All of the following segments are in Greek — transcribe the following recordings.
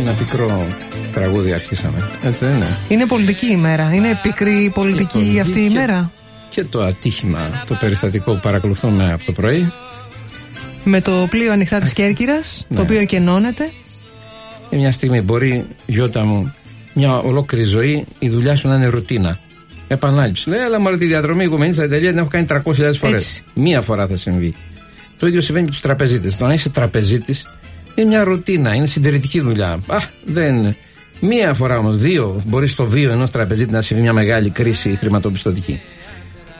Με ένα πικρό τραγούδι αρχίσαμε. Έτσι δεν είναι. Είναι πολιτική ημέρα. Είναι πικρή πολιτική, πολιτική αυτή η και- ημέρα. Και το ατύχημα, το περιστατικό που παρακολουθούμε από το πρωί. Με το πλοίο ανοιχτά της Κέρκυρας, Ναι. το οποίο εκενώνεται. Και μια στιγμή μπορεί, Γιώτα μου, μια ολόκληρη ζωή η δουλειά σου να είναι ρουτίνα. Επανάληψη. Λέει, αλλά μωρέ τη διαδρομή οικουμενή Αντελία την έχω κάνει 300.000 φορές. Έτσι. Μία φορά θα συμβεί. Το ίδιο συμβαίνει και του τραπεζίτες. Το να είσαι τραπεζίτης είναι μια ρουτίνα, είναι συντηρητική δουλειά. Α, δεν είναι. Μία φορά όμως, δύο, μπορείς στο βίο ενός τραπεζίτη να συμβεί μια μεγάλη κρίση χρηματοπιστωτική.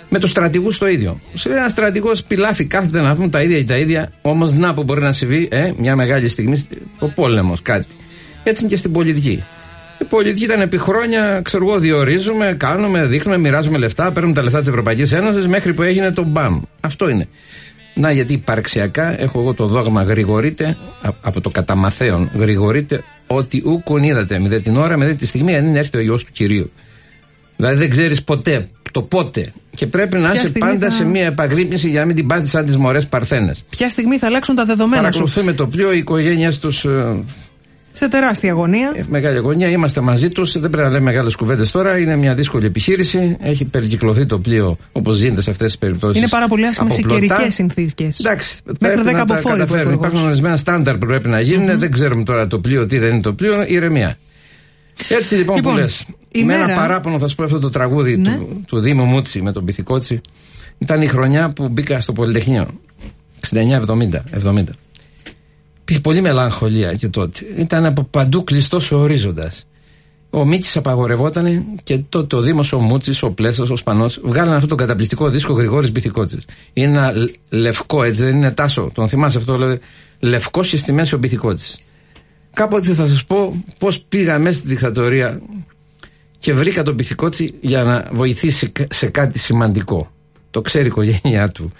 Με τους στρατηγούς το ίδιο. Σου λέει ένα στρατηγός πιλάφι, κάθεται να πούμε τα ίδια ή τα ίδια, όμως να που μπορεί να συμβεί ε, μια μεγάλη στιγμή, ο πόλεμος, κάτι. Έτσι είναι και στην πολιτική. Η πολιτική ήταν επί χρόνια, ξέρω εγώ, διορίζουμε, κάνουμε, δείχνουμε, μοιράζουμε λεφτά, παίρνουμε τα λεφτά της Ευρωπαϊκής Ένωσης μέχρι που έγινε το μπαμ. Αυτό είναι. Να γιατί υπαρξιακά έχω εγώ το δόγμα γρηγορείτε, α- από το καταμαθαίον γρηγορείτε, ότι ούκον είδατε, με δε την ώρα, με δε τη στιγμή, αν είναι έρθει ο γιο του κυρίου. Δηλαδή δεν ξέρεις ποτέ το πότε. Και πρέπει να Ποια είσαι στιγμή πάντα θα- σε μια επαγρύπνηση για να μην την πάθεις σαν τις μωρές παρθένες. Ποια στιγμή θα αλλάξουν τα δεδομένα σου. Παρακολουθούμε το πλοίο, οι οικογένειες τους. Σε τεράστια αγωνία. Ε, μεγάλη αγωνία, είμαστε μαζί τους. Δεν πρέπει να λέμε μεγάλες κουβέντες τώρα. Είναι μια δύσκολη επιχείρηση. Έχει περικυκλωθεί το πλοίο όπως γίνεται σε αυτές τις περιπτώσεις. Είναι πάρα πολύ άσχημες οι καιρικές συνθήκες. Εντάξει, Μέχρι πρέπει 10 να από τα φόρη. καταφέρουν. Υπάρχουν ορισμένα στάνταρ που πρέπει να γίνουν. Δεν ξέρουμε τώρα το πλοίο, τι δεν είναι το πλοίο. Ηρεμία. Έτσι λοιπόν, Λοιπόν, που λες. η Με ένα μέρα- παράπονο θα σου πω αυτό το τραγούδι Ναι. του, του Δήμου Μούτσι με τον Πυθικότσι. Ήταν η χρονιά που μπήκα στο Πολυτεχνείο. 69-70. 70. Υπήρχε πολύ μελαγχολία και τότε. Ήταν από παντού κλειστός ο ορίζοντας. Ο Μίτσης απαγορευόταν και τότε ο Δήμος, ο Μούτσι, ο Πλέσσα, ο Σπανός βγάλανε αυτό το καταπληκτικό δίσκο Γρηγόρης Μπιθικότση. Είναι ένα λ- λευκό, έτσι δεν είναι τάσο. Τον θυμάσαι αυτό, λέει. Λευκό και στη μέση ο Μπιθικότση. Κάποτε θα σας πω πώς πήγα μέσα στη δικτατορία και βρήκα τον Μπιθικότση για να βοηθήσει κα- σε κάτι σημαντικό. Το ξέρει η οικογένειά του.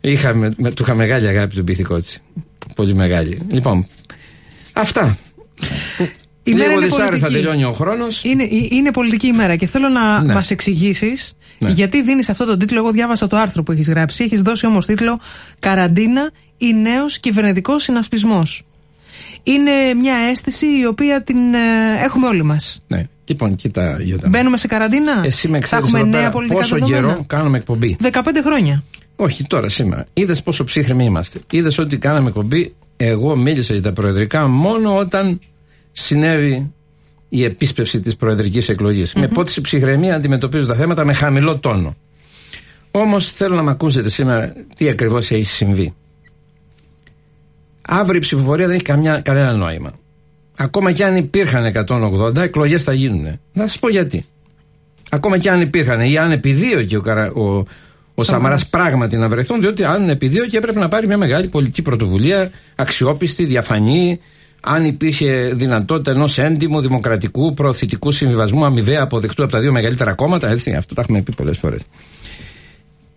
Είχαμε, με, του είχα μεγάλη αγάπη του Μπιθικότση. Πολύ μεγάλη. Λοιπόν, αυτά. Η μέρα Λίγο είναι δυσάρεστα πολιτική. τελειώνει ο χρόνος. Είναι, είναι πολιτική ημέρα και θέλω να Ναι. μας μα εξηγήσεις Ναι. γιατί δίνεις αυτό τον τίτλο. Εγώ διάβασα το άρθρο που έχεις γράψει. Έχεις δώσει όμως τίτλο Καραντίνα ή νέος κυβερνητικός συνασπισμός. Είναι μια αίσθηση η οποία την ε, έχουμε όλοι μας. Ναι. Λοιπόν, κοίτα, Γιώτα. μου. Μπαίνουμε σε καραντίνα; Εσύ με Θα ξέρεις έχουμε εδώ νέα πέρα πολιτικά πόσο δεδομένα; καιρό κάνουμε εκπομπή; 15 χρόνια. Όχι τώρα, σήμερα. Είδες πόσο ψύχρεμοι είμαστε. Είδες ότι κάναμε εκπομπή. Εγώ μίλησα για τα προεδρικά μόνο όταν συνέβη η επίσπευση της προεδρικής εκλογής. Με πόση ψυχραιμία αντιμετωπίζω τα θέματα με χαμηλό τόνο. Όμως θέλω να με ακούσετε σήμερα τι ακριβώς έχει συμβεί. Αύριο η ψηφοφορία δεν έχει καμιά, κανένα νόημα. Ακόμα και αν υπήρχαν 180, εκλογές θα γίνουν. Θα σας πω γιατί. Ακόμα και αν υπήρχαν ή αν επιδίωκε ο, Καρα, ο, ο Σαμαράς πράγματι να βρεθούν, διότι αν επιδίωκε έπρεπε να πάρει μια μεγάλη πολιτική πρωτοβουλία, αξιόπιστη, διαφανή, αν υπήρχε δυνατότητα ενός έντιμου, δημοκρατικού, προωθητικού συμβιβασμού, αμοιβαία αποδεκτού από τα δύο μεγαλύτερα κόμματα, έτσι, αυτό τα έχουμε πει πολλές φορές.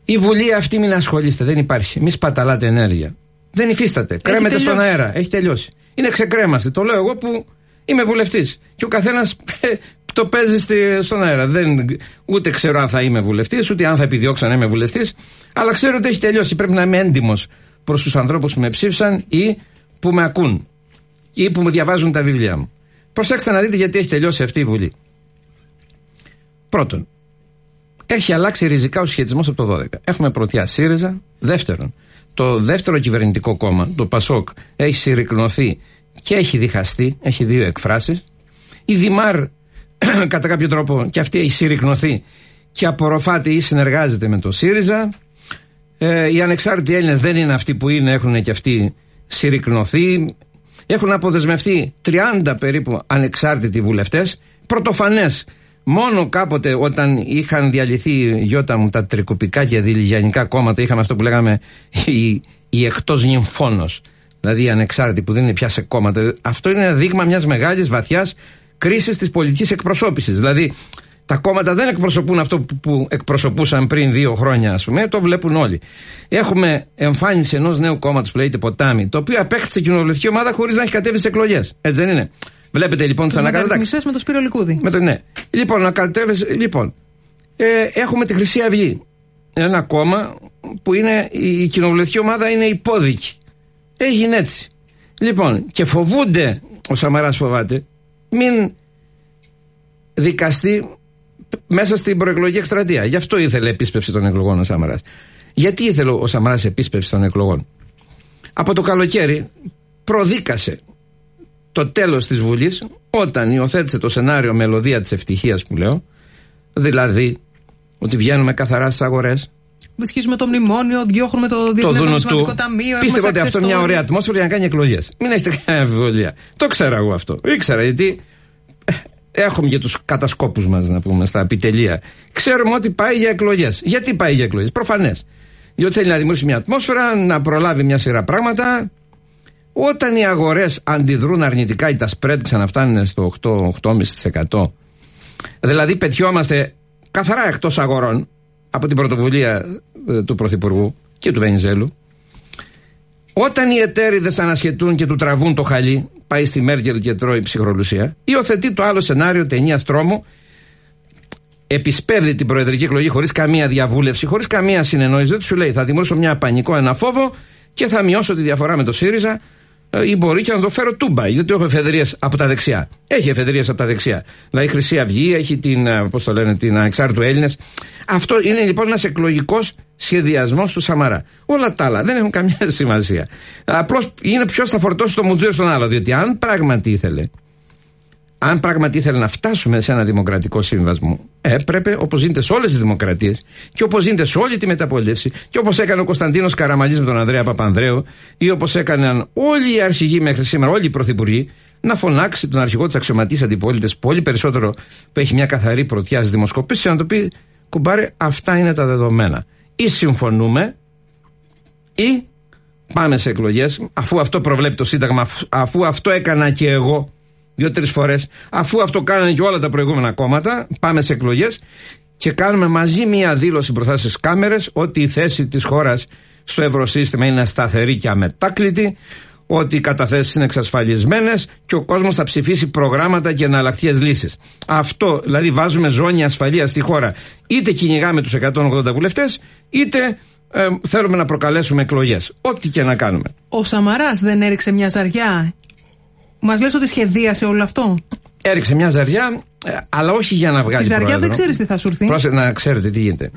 Η Βουλή αυτή μην ασχολείστε, δεν υπάρχει. Μη σπαταλάτε ενέργεια. Δεν υφίσταται. Κρέμεται στον τελειώσει. αέρα. Έχει τελειώσει. Είναι ξεκρέμαστε. Το λέω εγώ που είμαι βουλευτής. Και ο καθένας το παίζει στη- στον αέρα. Δεν, ούτε ξέρω αν θα είμαι βουλευτής, ούτε αν θα επιδιώξω να είμαι βουλευτής. Αλλά ξέρω ότι έχει τελειώσει. Πρέπει να είμαι έντιμος προς τους ανθρώπους που με ψήφισαν ή που με ακούν ή που μου διαβάζουν τα βιβλία μου. Προσέξτε να δείτε γιατί έχει τελειώσει αυτή η Βουλή. Πρώτον, έχει αλλάξει ριζικά ο σχετισμός από το 12. Έχουμε πρωτιά ΣΥΡΙΖΑ. Δεύτερον, το δεύτερο κυβερνητικό κόμμα, το ΠΑΣΟΚ, έχει συρρυκνωθεί και έχει διχαστεί. Έχει δύο εκφράσεις. Η ΔΙΜΑΡ, κατά κάποιο τρόπο, και αυτή έχει συρρυκνωθεί και απορροφάται ή συνεργάζεται με το ΣΥΡΙΖΑ. Ε, οι ανεξάρτητοι Έλληνες δεν είναι αυτοί που είναι, έχουν και αυτοί συρρυκνωθεί. Έχουν αποδεσμευτεί 30 περίπου ανεξάρτητοι βουλευτές. Πρωτοφανές. Μόνο κάποτε όταν είχαν διαλυθεί γιώτα μου τα τρικοπικά και δηληγιανικά κόμματα, είχαμε αυτό που λέγαμε η, η εκτός νυμφόνο. Δηλαδή οι ανεξάρτητοι που δεν είναι πια σε κόμματα. Αυτό είναι ένα δείγμα μιας μεγάλης βαθιάς κρίσης της πολιτικής εκπροσώπησης. Δηλαδή τα κόμματα δεν εκπροσωπούν αυτό που, που εκπροσωπούσαν πριν δύο χρόνια, ας πούμε, το βλέπουν όλοι. Έχουμε εμφάνιση ενός νέου κόμματος που λέγεται Ποτάμι, το οποίο απέκτησε κοινοβουλευτική ομάδα χωρίς να έχει κατέβει σε εκλογές. Έτσι δεν είναι; Βλέπετε λοιπόν τι Τους ανακατατάξει. μεταρρυθμιστές με το Σπύρο Λικούδη. Με το, ναι. Λοιπόν, να κατέβεις, λοιπόν ε, έχουμε τη Χρυσή Αυγή. Ένα κόμμα που είναι, η κοινοβουλευτική ομάδα είναι υπόδικη. Έγινε έτσι. Λοιπόν, και φοβούνται ο Σαμαράς φοβάται μην δικαστεί μέσα στην προεκλογική εκστρατεία. Γι' αυτό ήθελε επίσπευση των εκλογών ο Σαμαράς. Γιατί ήθελε ο Σαμαράς επίσπευση των εκλογών; Από το καλοκαίρι προδίκασε το τέλος της Βουλής όταν υιοθέτησε το σενάριο μελωδία της ευτυχίας που λέω δηλαδή ότι βγαίνουμε καθαρά στις αγορές Βυσχίζουμε το μνημόνιο, διώχνουμε το Διεθνές Νομισματικό Ταμείο. Πίστευα ότι αυτό είναι μια ωραία ατμόσφαιρα για να κάνει εκλογές. Μην έχετε κανένα αμφιβολία. Το ξέρα εγώ αυτό. Ήξερα γιατί ε, έχουμε και τους κατασκόπους μας, να πούμε, στα επιτελεία. Ξέρουμε ότι πάει για εκλογές. Γιατί πάει για εκλογές; Προφανές. Διότι θέλει να δημιουργήσει μια ατμόσφαιρα, να προλάβει μια σειρά πράγματα. Όταν οι αγορές αντιδρούν αρνητικά ή τα spread ξαναφτάνουν στο 8-8,5%. Δηλαδή πετιόμαστε καθαρά εκτός αγορών από την πρωτοβουλία ε, του Πρωθυπουργού και του Βενιζέλου. Όταν οι εταίροι δεν ανασχετούν και του τραβούν το χαλί, πάει στη Μέρκελ και τρώει ψυχρολουσία, υιοθετεί το άλλο σενάριο ταινίας τρόμου, επισπεύδει την προεδρική εκλογή χωρίς καμία διαβούλευση, χωρίς καμία συνεννόηση. Δεν σου λέει θα δημιουργήσω μια πανικό, ένα φόβο και θα μειώσω τη διαφορά με το ΣΥΡΙΖΑ ε, ή μπορεί και να το φέρω τούμπα, γιατί έχω εφεδρείες από τα δεξιά. Έχει εφεδρείες από τα δεξιά. Δηλαδή η Χρυσή Αυγή, έχει την, ε, πώς το λένε, την Ανεξάρτητου Έλληνες. Αυτό είναι λοιπόν ένας εκλογικός σχεδιασμός του Σαμαρά. Όλα τα άλλα δεν έχουν καμιά σημασία. Απλώς είναι ποιο θα φορτώσει το μουτζέο στον άλλο. Διότι αν πράγματι ήθελε αν πράγματι ήθελε να φτάσουμε σε ένα δημοκρατικό σύμβασμο, έπρεπε όπως γίνεται σε όλες τις δημοκρατίες και όπως γίνεται σε όλη τη μεταπολίτευση και όπως έκανε ο Κωνσταντίνος Καραμαλής με τον Ανδρέα Παπανδρέου ή όπως έκαναν όλοι οι αρχηγοί μέχρι σήμερα, όλοι οι πρωθυπουργοί, να φωνάξει τον αρχηγό της αξιωματή αντιπολίτευσης πολύ περισσότερο που έχει μια καθαρή πρωτιά στις δημοσκοπήσεις και να το πει κουμπάρε, αυτά είναι τα δεδομένα. Ή συμφωνούμε ή πάμε σε εκλογές, αφού αυτό προβλέπει το Σύνταγμα, αφού αυτό έκανα και εγώ δύο-τρεις φορές, αφού αυτό κάνανε και όλα τα προηγούμενα κόμματα, πάμε σε εκλογές και κάνουμε μαζί μία δήλωση μπροστά στις κάμερες ότι η θέση της χώρας στο ευρωσύστημα είναι σταθερή και αμετάκλητη, ότι οι καταθέσεις είναι εξασφαλισμένες και ο κόσμος θα ψηφίσει προγράμματα και εναλλακτικές λύσεις. Αυτό, δηλαδή, βάζουμε ζώνη ασφαλείας στη χώρα. Είτε κυνηγάμε τους 180 βουλευτές, είτε ε, θέλουμε να προκαλέσουμε εκλογές. Ό,τι και να κάνουμε. Ο Σαμαράς δεν έριξε μια ζαριά Μας λες ότι σχεδίασε όλο αυτό. Έριξε μια ζαριά, ε, αλλά όχι για να βγάλει. Στη ζαριά δεν ξέρεις τι θα σου έρθει. Πρόσε, να ξέρετε τι γίνεται.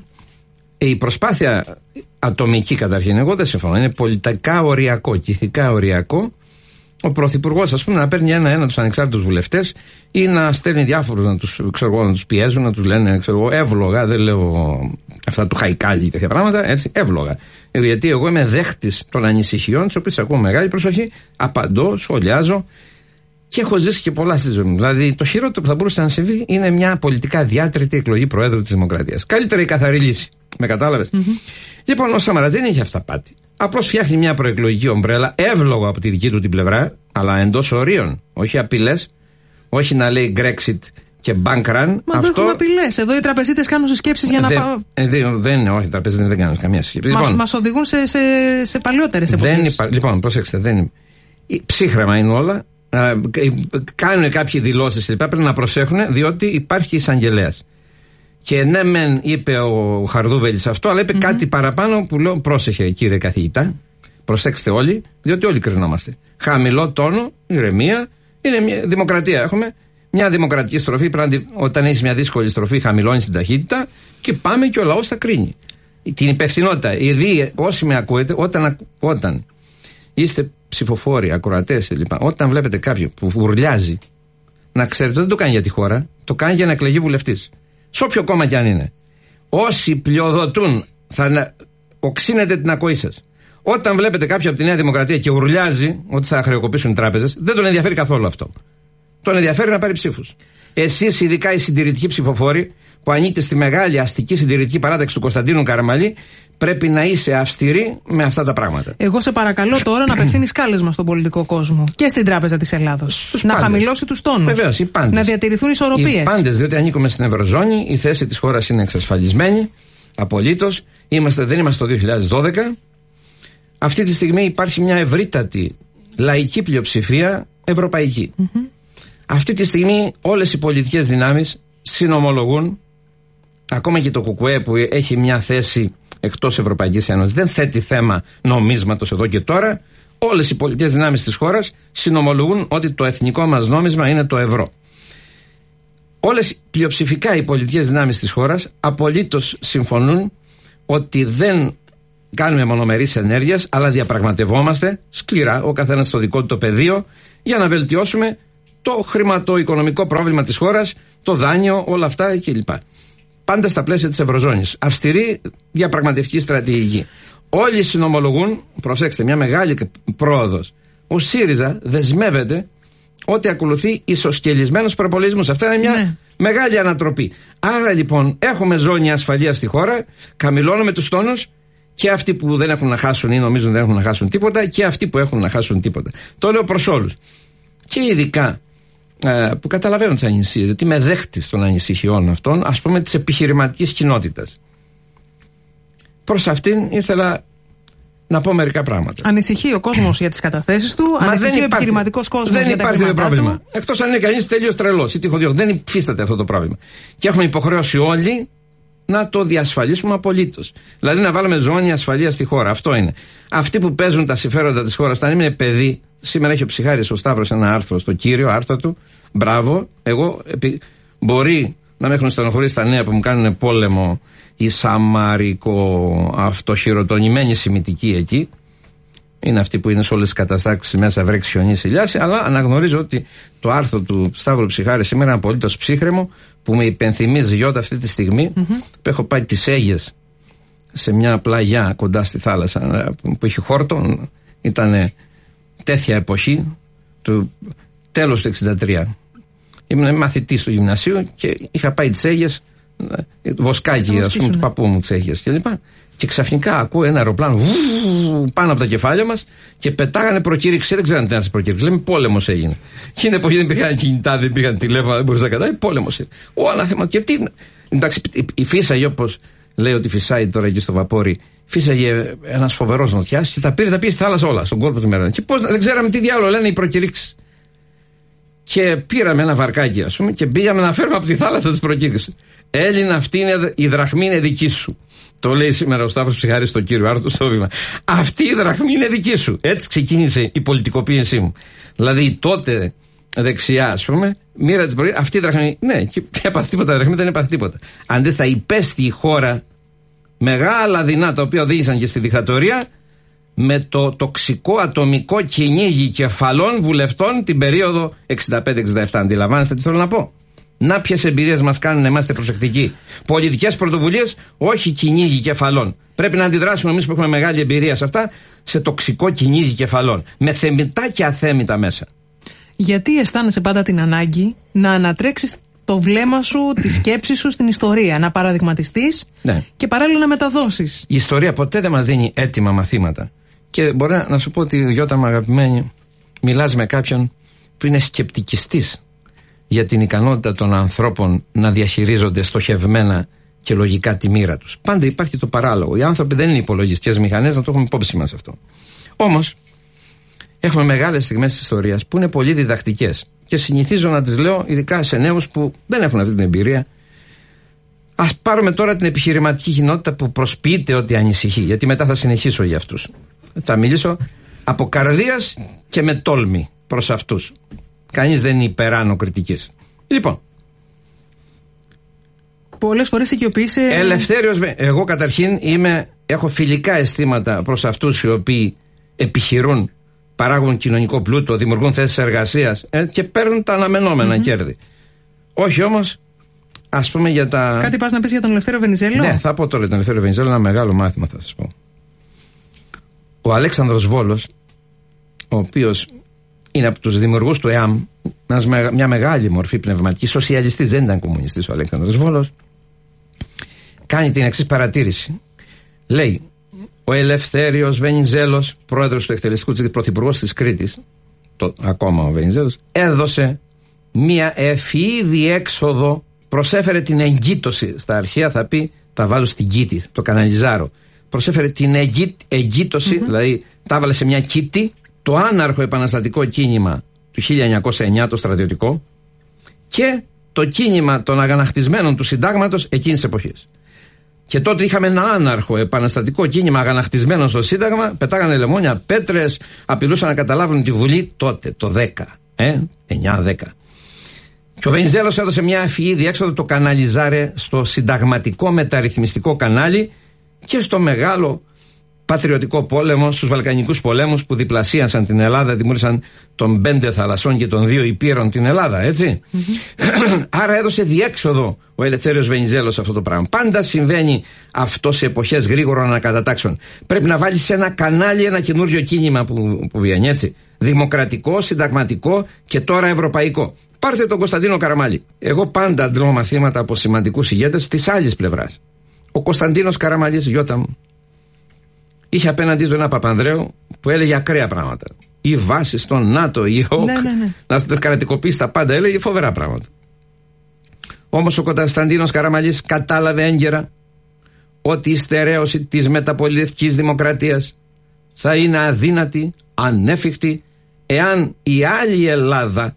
Η προσπάθεια ατομική καταρχήν, εγώ δεν συμφωνώ. Είναι πολιτικά οριακό και ηθικά οριακό ο Πρωθυπουργός, ας πούμε, να παίρνει ένα-ένα τους ανεξάρτητους βουλευτές ή να στέλνει διάφορους να τους τους πιέζουν, να τους λένε ξέρω, εύλογα. Δεν λέω αυτά του Χαϊκάλη και τέτοια πράγματα, έτσι, εύλογα. Γιατί εγώ είμαι δέχτης των ανησυχιών, τις οποίες ακούω μεγάλη προσοχή, απαντώ, σχολιάζω και έχω ζήσει και πολλά στη ζωή μου. Δηλαδή, το χειρότερο που θα μπορούσε να συμβεί είναι μια πολιτικά διάτρητη εκλογή Προέδρου της Δημοκρατίας. Καλύτερα η καθαρή λύση. Με κατάλαβες; Mm-hmm. Λοιπόν, ο Σαμαρά δεν είχε αυταπάτη. Απλώς φτιάχνει μια προεκλογική ομπρέλα, εύλογο από τη δική του την πλευρά, αλλά εντός ορίων. Όχι απειλές, όχι να λέει Brexit και bank run. Μα αυτό... δεν έχουμε απειλές. Εδώ οι τραπεζίτες κάνουν συσκέψεις για να πάμε. Ε, δεν είναι, όχι, οι τραπεζίτες δεν κάνουν καμία συσκέψη. Μα λοιπόν, οδηγούν σε, σε, σε παλιότερες εποχές. Λοιπόν, προσέξτε, δεν Ψύχρεμα είναι όλα. Ε, κάνουν κάποιοι δηλώσεις λοιπά. Πρέπει να προσέχουν διότι υπάρχει εισαγγελέας. Και ναι, μεν είπε ο Χαρδούβελης αυτό, αλλά κάτι παραπάνω που λέω: Πρόσεχε, κύριε καθηγητά. Προσέξτε όλοι, διότι όλοι κρινόμαστε. Χαμηλό τόνο, ηρεμία. Είναι μια δημοκρατία. Έχουμε μια δημοκρατική στροφή. Πρέπει όταν έχεις μια δύσκολη στροφή, χαμηλώνεις την ταχύτητα και πάμε και ο λαός θα κρίνει. Την υπευθυνότητα. Ήδη όσοι με ακούετε, όταν, όταν είστε ψηφοφόροι, ακροατές κλπ. Όταν βλέπετε κάποιον που ουρλιάζει, να ξέρετε δεν το κάνει για τη χώρα, το κάνει για να εκλεγεί βουλευτής. Σε όποιο κόμμα κι αν είναι. Όσοι πλειοδοτούν, θα οξύνετε την ακοή σας. Όταν βλέπετε κάποιον από τη Νέα Δημοκρατία και ουρλιάζει ότι θα χρεοκοπήσουν οι τράπεζες, δεν τον ενδιαφέρει καθόλου αυτό. Τον ενδιαφέρει να πάρει ψήφους. Εσείς, ειδικά οι συντηρητικοί ψηφοφόροι, που ανήκετε στη μεγάλη αστική συντηρητική παράταξη του Κωνσταντίνου Καραμαλή, πρέπει να είσαι αυστηρή με αυτά τα πράγματα. Εγώ σε παρακαλώ τώρα να απευθύνεις κάλεσμα στον πολιτικό κόσμο και στην Τράπεζα της Ελλάδος. Να χαμηλώσει τους τόνους. Βεβαίως, οι πάντες. Να διατηρηθούν ισορροπίες. Οι πάντες, διότι ανήκουμε στην Ευρωζώνη, η θέση της χώρας είναι εξασφαλισμένη. Απολύτως. Δεν είμαστε το 2012. Αυτή τη στιγμή υπάρχει μια ευρύτατη λαϊκή πλειοψηφία ευρωπαϊκή. Αυτή τη στιγμή όλες οι πολιτικές δυνάμεις συνομολογούν ακόμα και το ΚΚΕ που έχει μια θέση εκτός Ευρωπαϊκής Ένωσης δεν θέτει θέμα νομίσματος εδώ και τώρα Όλες οι πολιτικές δυνάμεις της χώρας συνομολογούν ότι το εθνικό μας νόμισμα είναι το ευρώ. Όλες πλειοψηφικά οι πολιτικές δυνάμεις της χώρας απολύτως συμφωνούν ότι δεν κάνουμε μονομερείς ενέργειες, αλλά διαπραγματευόμαστε σκληρά ο καθένας στο δικό του το πεδίο για να βελτιώσουμε το χρηματοοικονομικό πρόβλημα της χώρας, το δάνειο, όλα αυτά κλπ. Πάντα στα πλαίσια της Ευρωζώνης. Αυστηρή διαπραγματευτική στρατηγική. Όλοι συνομολογούν, προσέξτε, μια μεγάλη πρόοδος. Ο ΣΥΡΙΖΑ δεσμεύεται ότι ακολουθεί ισοσκελισμένος προπολογισμό. Αυτά είναι μια ναι. μεγάλη ανατροπή. Άρα λοιπόν έχουμε ζώνη ασφαλείας στη χώρα, καμιλώνουμε τους τόνους και αυτοί που δεν έχουν να χάσουν ή νομίζουν δεν έχουν να χάσουν τίποτα και αυτοί που έχουν να χάσουν τίποτα. Το λέω προς όλους. Και ειδικά ε, που καταλαβαίνω τι ανησυχίες, γιατί είμαι δέχτη των ανησυχιών αυτών, ας πούμε της επιχειρηματικής κοινότητας. Προς αυτήν ήθελα να πω μερικά πράγματα. Ανησυχεί ο κόσμος για τις καταθέσεις του, Μα ανησυχεί ο επιχειρηματικός κόσμος για τα υπάρχει το πρόβλημα. Εκτός αν είναι κανείς τελείω τρελός ή τυχοδιώκ. Δεν υφίσταται αυτό το πρόβλημα. Και έχουμε υποχρέωση όλοι να το διασφαλίσουμε απολύτως. Δηλαδή να βάλουμε ζώνη ασφαλείας στη χώρα. Αυτό είναι. Αυτοί που παίζουν τα συμφέροντα της χώρας, αν είναι παιδί, σήμερα έχει ο ψυχάρη ο Σταύρος ένα άρθρο στο κύριο, άρθρο του. Μπράβο. Εγώ επί, μπορεί να με έχουν στενοχωρήσει τα νέα που μου κάνουν πόλεμο η Σαμαρικό αυτοχειροτονημένη σημητική εκεί. Είναι αυτή που είναι σε όλες τις καταστάσεις μέσα βρέξει χιονίσει ηλιάσει. Αλλά αναγνωρίζω ότι το άρθρο του Σταύρου Ψυχάρη σήμερα είναι απολύτως ψύχρεμο που με υπενθυμίζει γιώτα αυτή τη στιγμη που έχω πάει τις Αίγες σε μια πλαγιά κοντά στη θάλασσα που έχει χόρτο. Ήταν τέτοια εποχή του τέλος του 63. Ήμουν μαθητής του γυμνασίου και είχα πάει τις Αίγες βοσκάκι, ας πούμε, του παππού μου τσέχε κλπ. Και ξαφνικά ακούω ένα αεροπλάνο πάνω από τα κεφάλια μας και πετάγανε προκήρυξη. Δεν ξέρανε τι να σε προκήρυξη. Λέμε πόλεμος έγινε. Και είναι εποχή δεν υπήρχαν κινητά, δεν υπήρχαν τηλέφωνα, δεν μπορούσε να καταλάβει. Πόλεμος είναι. Όλα θέματα. Και τι. Εντάξει, η φύσαγε όπως λέει ότι φυσάει τώρα εκεί στο βαπόρι. Φύσαγε ένας φοβερός νοτιάς και τα πήρε, τα πήγε στη θάλασσα όλα, στον κόλπο του μέρα. Και πώς δεν ξέραμε τι διάλογο λένε οι προκηρύξεις. Και πήραμε ένα βαρκάκι, ας πούμε, και πήγαμε να φέρουμε από τη θάλασσα τις προκήρυξεις. Έλληνα, αυτή είναι, η δραχμή είναι δική σου. Το λέει σήμερα ο Σταύρος Ψυχάρη στον κύριο Άρτο στο βήμα. Αυτή η δραχμή είναι δική σου. Έτσι ξεκίνησε η πολιτικοποίησή μου. Δηλαδή τότε δεξιά, ας πούμε, μοίρα της πρωί, αυτή η δραχμή. Ναι, και πια πάθει τίποτα, δραχμή δεν έπαθε τίποτα. Αν δεν θα υπέστη η χώρα μεγάλα δεινά τα οποία οδήγησαν και στη δικτατορία με το τοξικό ατομικό κυνήγι κεφαλών βουλευτών την περίοδο 65-67. Αντιλαμβάνεστε τι θέλω να πω; Να ποιες εμπειρίες μας κάνουν να είμαστε προσεκτικοί; Πολιτικές πρωτοβουλίες, όχι κυνήγι κεφαλών. Πρέπει να αντιδράσουμε εμείς που έχουμε μεγάλη εμπειρία σε αυτά, σε τοξικό κυνήγι κεφαλών. Με θεμητά και αθέμητα μέσα. Γιατί αισθάνεσαι πάντα την ανάγκη να ανατρέξεις το βλέμμα σου, τη σκέψη σου στην ιστορία, να παραδειγματιστείς ναι. και παράλληλα να μεταδώσεις. Η ιστορία ποτέ δεν μας δίνει έτοιμα μαθήματα. Και μπορεί να σου πω ότι, Γιώτα μου αγαπημένη, μιλάς με κάποιον που είναι σκεπτικιστής για την ικανότητα των ανθρώπων να διαχειρίζονται στοχευμένα και λογικά τη μοίρα τους. Πάντα υπάρχει το παράλογο. Οι άνθρωποι δεν είναι υπολογιστικέ μηχανές, να το έχουμε υπόψη μας αυτό. Όμως, έχουμε μεγάλες στιγμές της ιστορίας που είναι πολύ διδακτικές και συνηθίζω να τις λέω ειδικά σε νέους που δεν έχουν αυτή την εμπειρία. Α πάρουμε τώρα την επιχειρηματική κοινότητα που προσποιείται ότι ανησυχεί, γιατί μετά θα συνεχίσω για αυτούς. Θα μιλήσω από καρδίας και με τόλμη προς αυτούς. Κανείς δεν είναι υπεράνω κριτικής. Λοιπόν. Πολλές φορές οικειοποιήσει. Ελευθέριος. Εγώ καταρχήν είμαι, έχω φιλικά αισθήματα προς αυτούς οι οποίοι επιχειρούν, παράγουν κοινωνικό πλούτο, δημιουργούν θέσεις εργασίας ε, και παίρνουν τα αναμενόμενα κέρδη. Όχι όμως, ας πούμε για τα. Κάτι πας να πεις για τον Ελευθέριο Βενιζέλο; Ναι, θα πω τώρα για τον Ελευθέριο Βενιζέλο ένα μεγάλο μάθημα θα σας πω. Ο Αλέξανδρος Βόλος, ο οποίος είναι από τους δημιουργούς του ΕΑΜ, μια μεγάλη μορφή πνευματικής, σοσιαλιστής, δεν ήταν κομμουνιστής ο Αλέξανδρος Βόλος. Κάνει την εξής παρατήρηση. Λέει, ο Ελευθέριος Βενιζέλος, πρόεδρος του εκτελεστικού της πρωθυπουργός της Κρήτης, ακόμα ο Βενιζέλος, έδωσε μια ευφυή διέξοδο, προσέφερε την εγκύτωση. Στα αρχαία θα πει, τα βάλω στην κήτη, το καναλιζάρω. Προσέφερε την εγκύτωση, δηλαδή τα έβαλε σε μια κήτη το άναρχο επαναστατικό κίνημα του 1909 το στρατιωτικό και το κίνημα των αγανακτισμένων του συντάγματος εκείνης εποχής. Και τότε είχαμε ένα άναρχο επαναστατικό κίνημα αγανακτισμένο στο Σύνταγμα. Πετάγανε λεμόνια, πέτρες, απειλούσαν να καταλάβουν τη Βουλή τότε, το 10. Ε, 9-10. Και ο Βενιζέλος έδωσε μια ευφυή διέξοδο, το καναλιζάρε στο συνταγματικό μεταρρυθμιστικό κανάλι και στο μεγάλο πατριωτικό πόλεμο, στους Βαλκανικούς πολέμους που διπλασίασαν την Ελλάδα, δημιούργησαν των πέντε θαλασσών και των δύο υπήρων την Ελλάδα, Άρα έδωσε διέξοδο ο Ελευθέριος Βενιζέλος αυτό το πράγμα. Πάντα συμβαίνει αυτό σε εποχές γρήγορων ανακατατάξεων. Πρέπει να βάλεις σε ένα κανάλι ένα καινούριο κίνημα που, που βγαίνει, έτσι. Δημοκρατικό, συνταγματικό και τώρα ευρωπαϊκό. Πάρτε τον Κωνσταντίνο Καραμάλη. Εγώ πάντα αντλώ μαθήματα από σημαντικούς ηγέτες της άλλης πλευράς. Ο Κωνσταντίνος Καραμαλή, γιώτα μου, είχε απέναντί του ένα Παπανδρέου που έλεγε ακραία πράγματα. Η βάση στο ΝΑΤΟ, η ΟΚ, ναι, ναι, ναι. να κρατικοποιήσει τα πάντα, έλεγε φοβερά πράγματα. Όμως ο Κωνσταντίνος Καραμαλής κατάλαβε έγκαιρα ότι η στερέωση της μεταπολιτευτικής δημοκρατίας θα είναι αδύνατη, ανέφικτη, εάν η άλλη Ελλάδα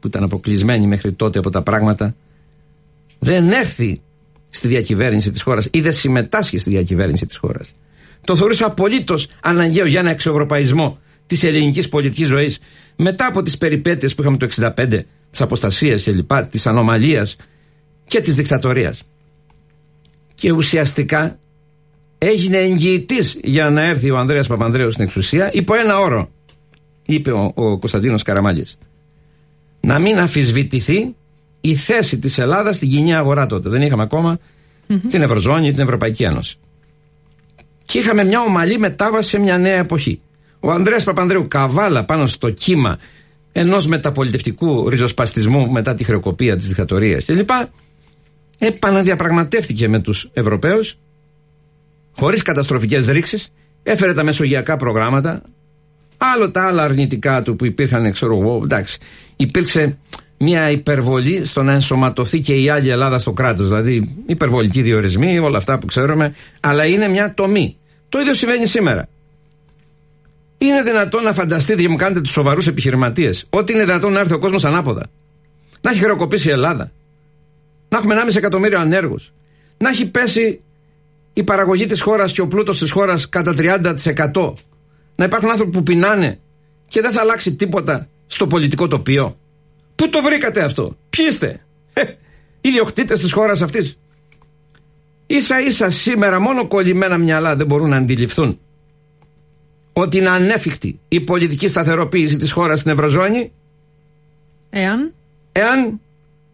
που ήταν αποκλεισμένη μέχρι τότε από τα πράγματα δεν έρθει στη διακυβέρνηση της χώρας ή δεν συμμετάσχει στη διακυβέρνηση της χώρας. Το θεωρούσα απολύτως αναγκαίο για ένα εξευρωπαϊσμό της ελληνικής πολιτικής ζωής μετά από τις περιπέτειες που είχαμε το 65, τη αποστασία κλπ, τη ανομαλία και της δικτατορίας. Και ουσιαστικά έγινε εγγυητής για να έρθει ο Ανδρέας Παπανδρέου στην εξουσία υπό ένα όρο, είπε ο, ο Κωνσταντίνος Καραμάλης. Να μην αφισβητηθεί η θέση της Ελλάδας στην κοινή αγορά τότε. Δεν είχαμε την Ευρωζώνη, την Ευρωπαϊκή Ένωση και είχαμε μια ομαλή μετάβαση σε μια νέα εποχή. Ο Ανδρέας Παπανδρέου καβάλα πάνω στο κύμα ενός μεταπολιτευτικού ριζοσπαστισμού μετά τη χρεοκοπία της δικτατορίας κλπ. Επαναδιαπραγματεύτηκε με τους Ευρωπαίους χωρίς καταστροφικές ρήξεις, έφερε τα μεσογειακά προγράμματα, άλλο τα άλλα αρνητικά του που υπήρχαν, ξέρω εγώ, εντάξει. Υπήρξε μια υπερβολή στο να ενσωματωθεί και η άλλη Ελλάδα στο κράτος. Δηλαδή, υπερβολικοί διορισμοί, όλα αυτά που ξέρουμε, αλλά είναι μια τομή. Το ίδιο συμβαίνει σήμερα. Είναι δυνατόν να φανταστείτε και μου κάνετε τους σοβαρούς επιχειρηματίες ότι είναι δυνατόν να έρθει ο κόσμος ανάποδα. Να έχει χρεοκοπήσει η Ελλάδα. Να έχουμε 1,5 εκατομμύριο ανέργους. Να έχει πέσει η παραγωγή της χώρας και ο πλούτος της χώρας κατά 30%. Να υπάρχουν άνθρωποι που πεινάνε και δεν θα αλλάξει τίποτα στο πολιτικό τοπίο. Πού το βρήκατε αυτό, Ποιοι είστε, ε, ιδιοκτήτες της χώρας αυτής. Ίσα ίσα σήμερα μόνο κολλημένα μυαλά δεν μπορούν να αντιληφθούν ότι είναι ανέφικτη η πολιτική σταθεροποίηση της χώρας στην Ευρωζώνη εάν; Εάν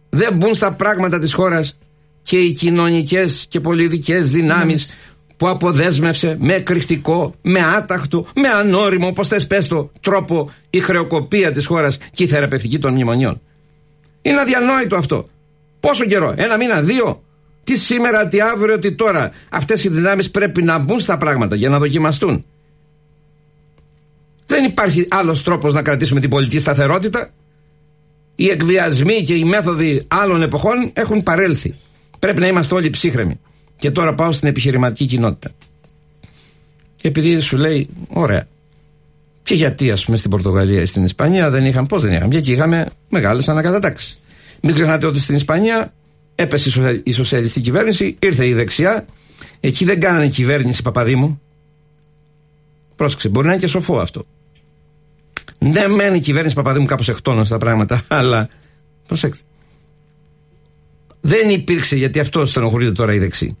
δεν μπουν στα πράγματα της χώρας και οι κοινωνικές και πολιτικές δυνάμεις που αποδέσμευσε με εκρηκτικό, με άταχτο, με ανώριμο, όπως θες πες το, τρόπο η χρεοκοπία της χώρας και η θεραπευτική των μνημονιών. Είναι αδιανόητο αυτό. Πόσο καιρό, ένα μήνα, δύο, τι σήμερα, τι αύριο, τι τώρα. Αυτές οι δυνάμεις πρέπει να μπουν στα πράγματα για να δοκιμαστούν. Δεν υπάρχει άλλος τρόπος να κρατήσουμε την πολιτική σταθερότητα. Οι εκβιασμοί και οι μέθοδοι άλλων εποχών έχουν παρέλθει. Πρέπει να είμαστε όλοι ψύχρεμοι. Και τώρα πάω στην επιχειρηματική κοινότητα. Επειδή σου λέει, ωραία. Και γιατί, ας πούμε, στην Πορτογαλία ή στην Ισπανία δεν είχαν, πώς δεν είχαν, γιατί είχαμε μεγάλες ανακατατάξεις. Μην ξεχνάτε ότι στην Ισπανία Έπεσε η σοσιαλιστική κυβέρνηση, ήρθε η δεξιά. Εκεί δεν κάνανε κυβέρνηση Παπαδήμου. Πρόσεξε, μπορεί να είναι και σοφό αυτό. Ναι, μένει η κυβέρνηση Παπαδήμου κάπως εκτόνωσε τα πράγματα, αλλά προσέξτε. Δεν υπήρξε, γιατί αυτό στενοχωρείται τώρα η δεξί.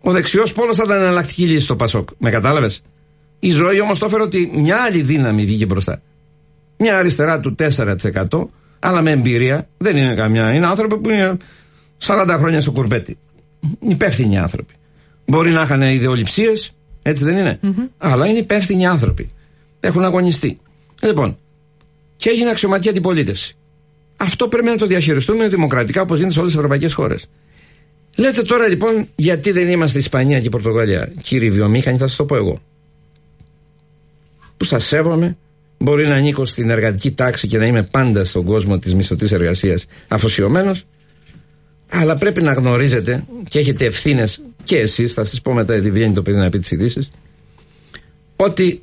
Ο δεξιός πόλος θα ήταν εναλλακτική λύση στο Πασόκ. Με κατάλαβες; Η ζωή όμως το έφερε ότι μια άλλη δύναμη βγήκε μπροστά. Μια αριστερά του 4%, αλλά με εμπειρία. Δεν είναι καμιά. Είναι άνθρωποι που είναι 40 χρόνια στο κουρπέτι. Υπεύθυνοι άνθρωποι. Μπορεί να είχαν ιδεολειψίες, έτσι δεν ειναι Αλλά είναι υπεύθυνοι άνθρωποι. Έχουν αγωνιστεί. Λοιπόν, και έγινε αξιωματική αντιπολίτευση. Αυτό πρέπει να το διαχειριστούμε δημοκρατικά όπως γίνεται σε όλες τις ευρωπαϊκές χώρες. Λέτε τώρα λοιπόν, γιατί δεν είμαστε Ισπανία και η Πορτογαλία, κύριοι βιομήχανοι, θα σας το πω εγώ. Που σας σέβομαι, μπορεί να ανήκω στην εργατική τάξη και να είμαι πάντα στον κόσμο της μισθωτής εργασίας αφοσιωμένος, αλλά πρέπει να γνωρίζετε και έχετε ευθύνες και εσείς, θα σας πω μετά γιατί βγαίνει το παιδί να πει τις ειδήσεις, ότι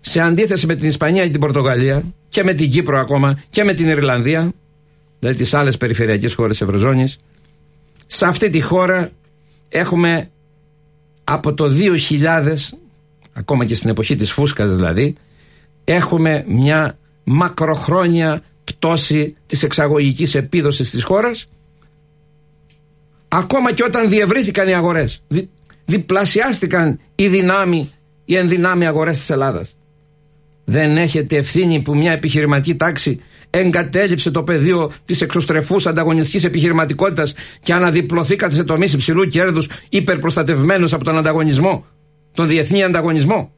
σε αντίθεση με την Ισπανία και την Πορτογαλία και με την Κύπρο ακόμα και με την Ιρλανδία, δηλαδή τις άλλες περιφερειακές χώρες Ευρωζώνης, Σε αυτή τη χώρα έχουμε από το 2000, ακόμα και στην εποχή της φούσκας δηλαδή, έχουμε μια μακροχρόνια πτώση της εξαγωγικής επίδοσης της χώρας ακόμα και όταν διευρύθηκαν οι αγορές δι, διπλασιάστηκαν οι δυνάμοι οι ενδυνάμοι αγορές της Ελλάδας δεν έχετε ευθύνη που μια επιχειρηματική τάξη εγκατέλειψε το πεδίο της εξωστρεφούς ανταγωνιστικής επιχειρηματικότητας και αναδιπλωθήκατε σε τομείς υψηλού κέρδους υπερπροστατευμένους από τον ανταγωνισμό, τον διεθνή ανταγωνισμό.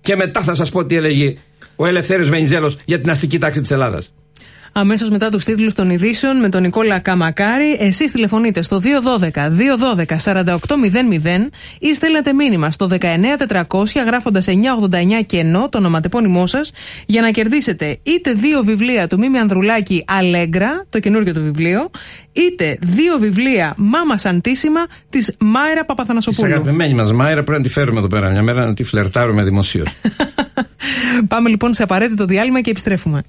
Και μετά θα σας πω τι έλεγε ο Ελευθέριος Βενιζέλος για την αστική τάξη της Ελλάδας. Αμέσως μετά τους τίτλους των ειδήσεων με τον Νικόλα Καμακάρη, εσείς τηλεφωνείτε στο 212-212-4800 ή στέλνετε μήνυμα στο 19400 γράφοντας 989 και ενώ το ονοματεπώνυμό σας για να κερδίσετε είτε δύο βιβλία του Μίμη Ανδρουλάκη Αλέγκρα, το καινούργιο του βιβλίο, είτε δύο βιβλία Μάμα Σαντίσιμα της Μάιρα Παπαθανασοπούλου. Της αγαπημένης μας Μάιρα πρέπει να τη φέρουμε εδώ πέρα μια μέρα να τη φλερτάρουμε δημοσίως. Πάμε λοιπόν σε απαραίτητο διάλειμμα και επιστρέφουμε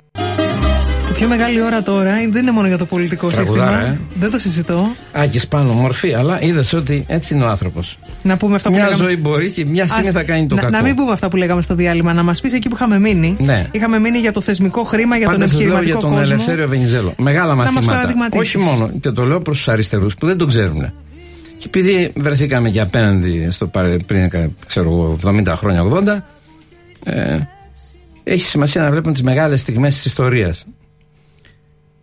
πιο μεγάλη ώρα τώρα δεν είναι μόνο για το πολιτικό σύστημα. Ε. Δεν το συζητώ. Άκη πάνω, μορφή, αλλά είδες ότι έτσι είναι ο άνθρωπος. Να πούμε αυτά μια που ζωή λέγαμε... μπορεί και μια στιγμή θα κάνει το να, κακό. Να μην πούμε αυτά που λέγαμε στο διάλειμμα, να μας πεις εκεί που είχαμε μείνει. Ναι. Είχαμε μείνει για το θεσμικό χρήμα, για Πάντα τον επιχειρηματικό για τον κόσμο. Ελευθέριο Βενιζέλο. Μεγάλα μαθήματα. Όχι μόνο, και το λέω προς τους αριστερούς που δεν το ξέρουν. Και επειδή βρεθήκαμε και απέναντι στο πριν ξέρω εγώ, 70 χρόνια, 80, ε, έχει σημασία να βλέπουμε τις μεγάλες στιγμές της ιστορίας.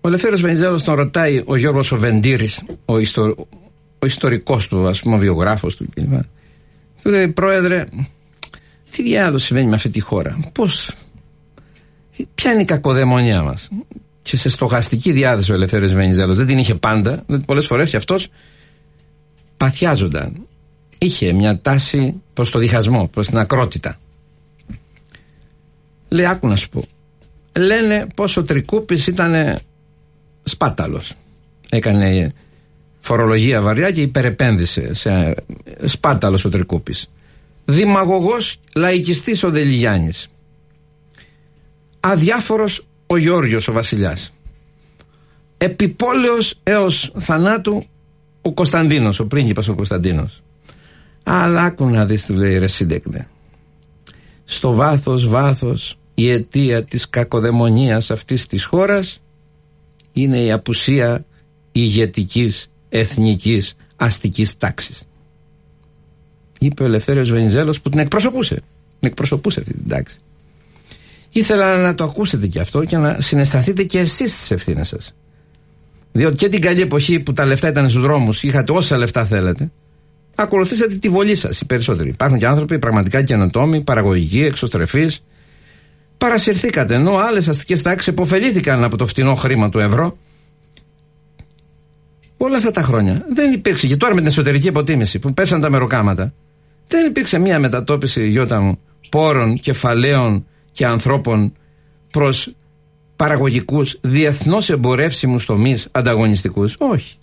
Ο Ελευθέρω Βενιζέλος τον ρωτάει ο Γιώργος ο Βεντήρης, ο, ιστο, ο ιστορικός του, ας πούμε, ο βιογράφος του κλπ. Του λέει, Πρόεδρε, τι διάλογο συμβαίνει με αυτή τη χώρα; Πώς, ποια είναι η κακοδαιμονία μας; Και σε στοχαστική διάθεση ο Ελευθέρω Βενιζέλος δεν την είχε πάντα, δηλαδή πολλές φορές και αυτός παθιάζονταν. Είχε μια τάση προς το διχασμό, προς την ακρότητα. Λέει, άκου να σου πω. Λένε πως ο Τρικούπης ήταν σπάταλος. Έκανε φορολογία βαριά και υπερεπένδυσε σε σπάταλος ο Τρικούπης. Δημαγωγός λαϊκιστής ο Δελιγιάννης. Αδιάφορος ο Γιώργος ο βασιλιάς. Επιπόλαιος έως θανάτου ο Κωνσταντίνος, ο πρίγκιπας ο Κωνσταντίνος. Αλλά άκου να δεις του λέει ρε σύντεκνε. Στο βάθος βάθος η αιτία της κακοδαιμονίας αυτής της χώρας είναι η απουσία ηγετικής, εθνικής, αστικής τάξης. Είπε ο Ελευθέριος Βενιζέλος που την εκπροσωπούσε. Την εκπροσωπούσε αυτή την τάξη. Ήθελα να το ακούσετε και αυτό και να συναισθανθείτε και εσείς στις ευθύνες σας. Διότι και την καλή εποχή που τα λεφτά ήταν στους δρόμους, είχατε όσα λεφτά θέλετε, ακολουθήσατε τη βολή σας οι περισσότεροι. Υπάρχουν και άνθρωποι πραγματικά καινοτόμοι, παραγωγικοί, εξωστρεφείς, παρασυρθήκατε ενώ άλλες αστικές τάξεις επωφελήθηκαν από το φτηνό χρήμα του ευρώ. Όλα αυτά τα χρόνια δεν υπήρξε και τώρα με την εσωτερική αποτίμηση που πέσαν τα μεροκάματα δεν υπήρξε μια μετατόπιση γιώτα μου πόρων, κεφαλαίων και ανθρώπων προς παραγωγικούς διεθνώς εμπορεύσιμους τομείς ανταγωνιστικούς. Όχι.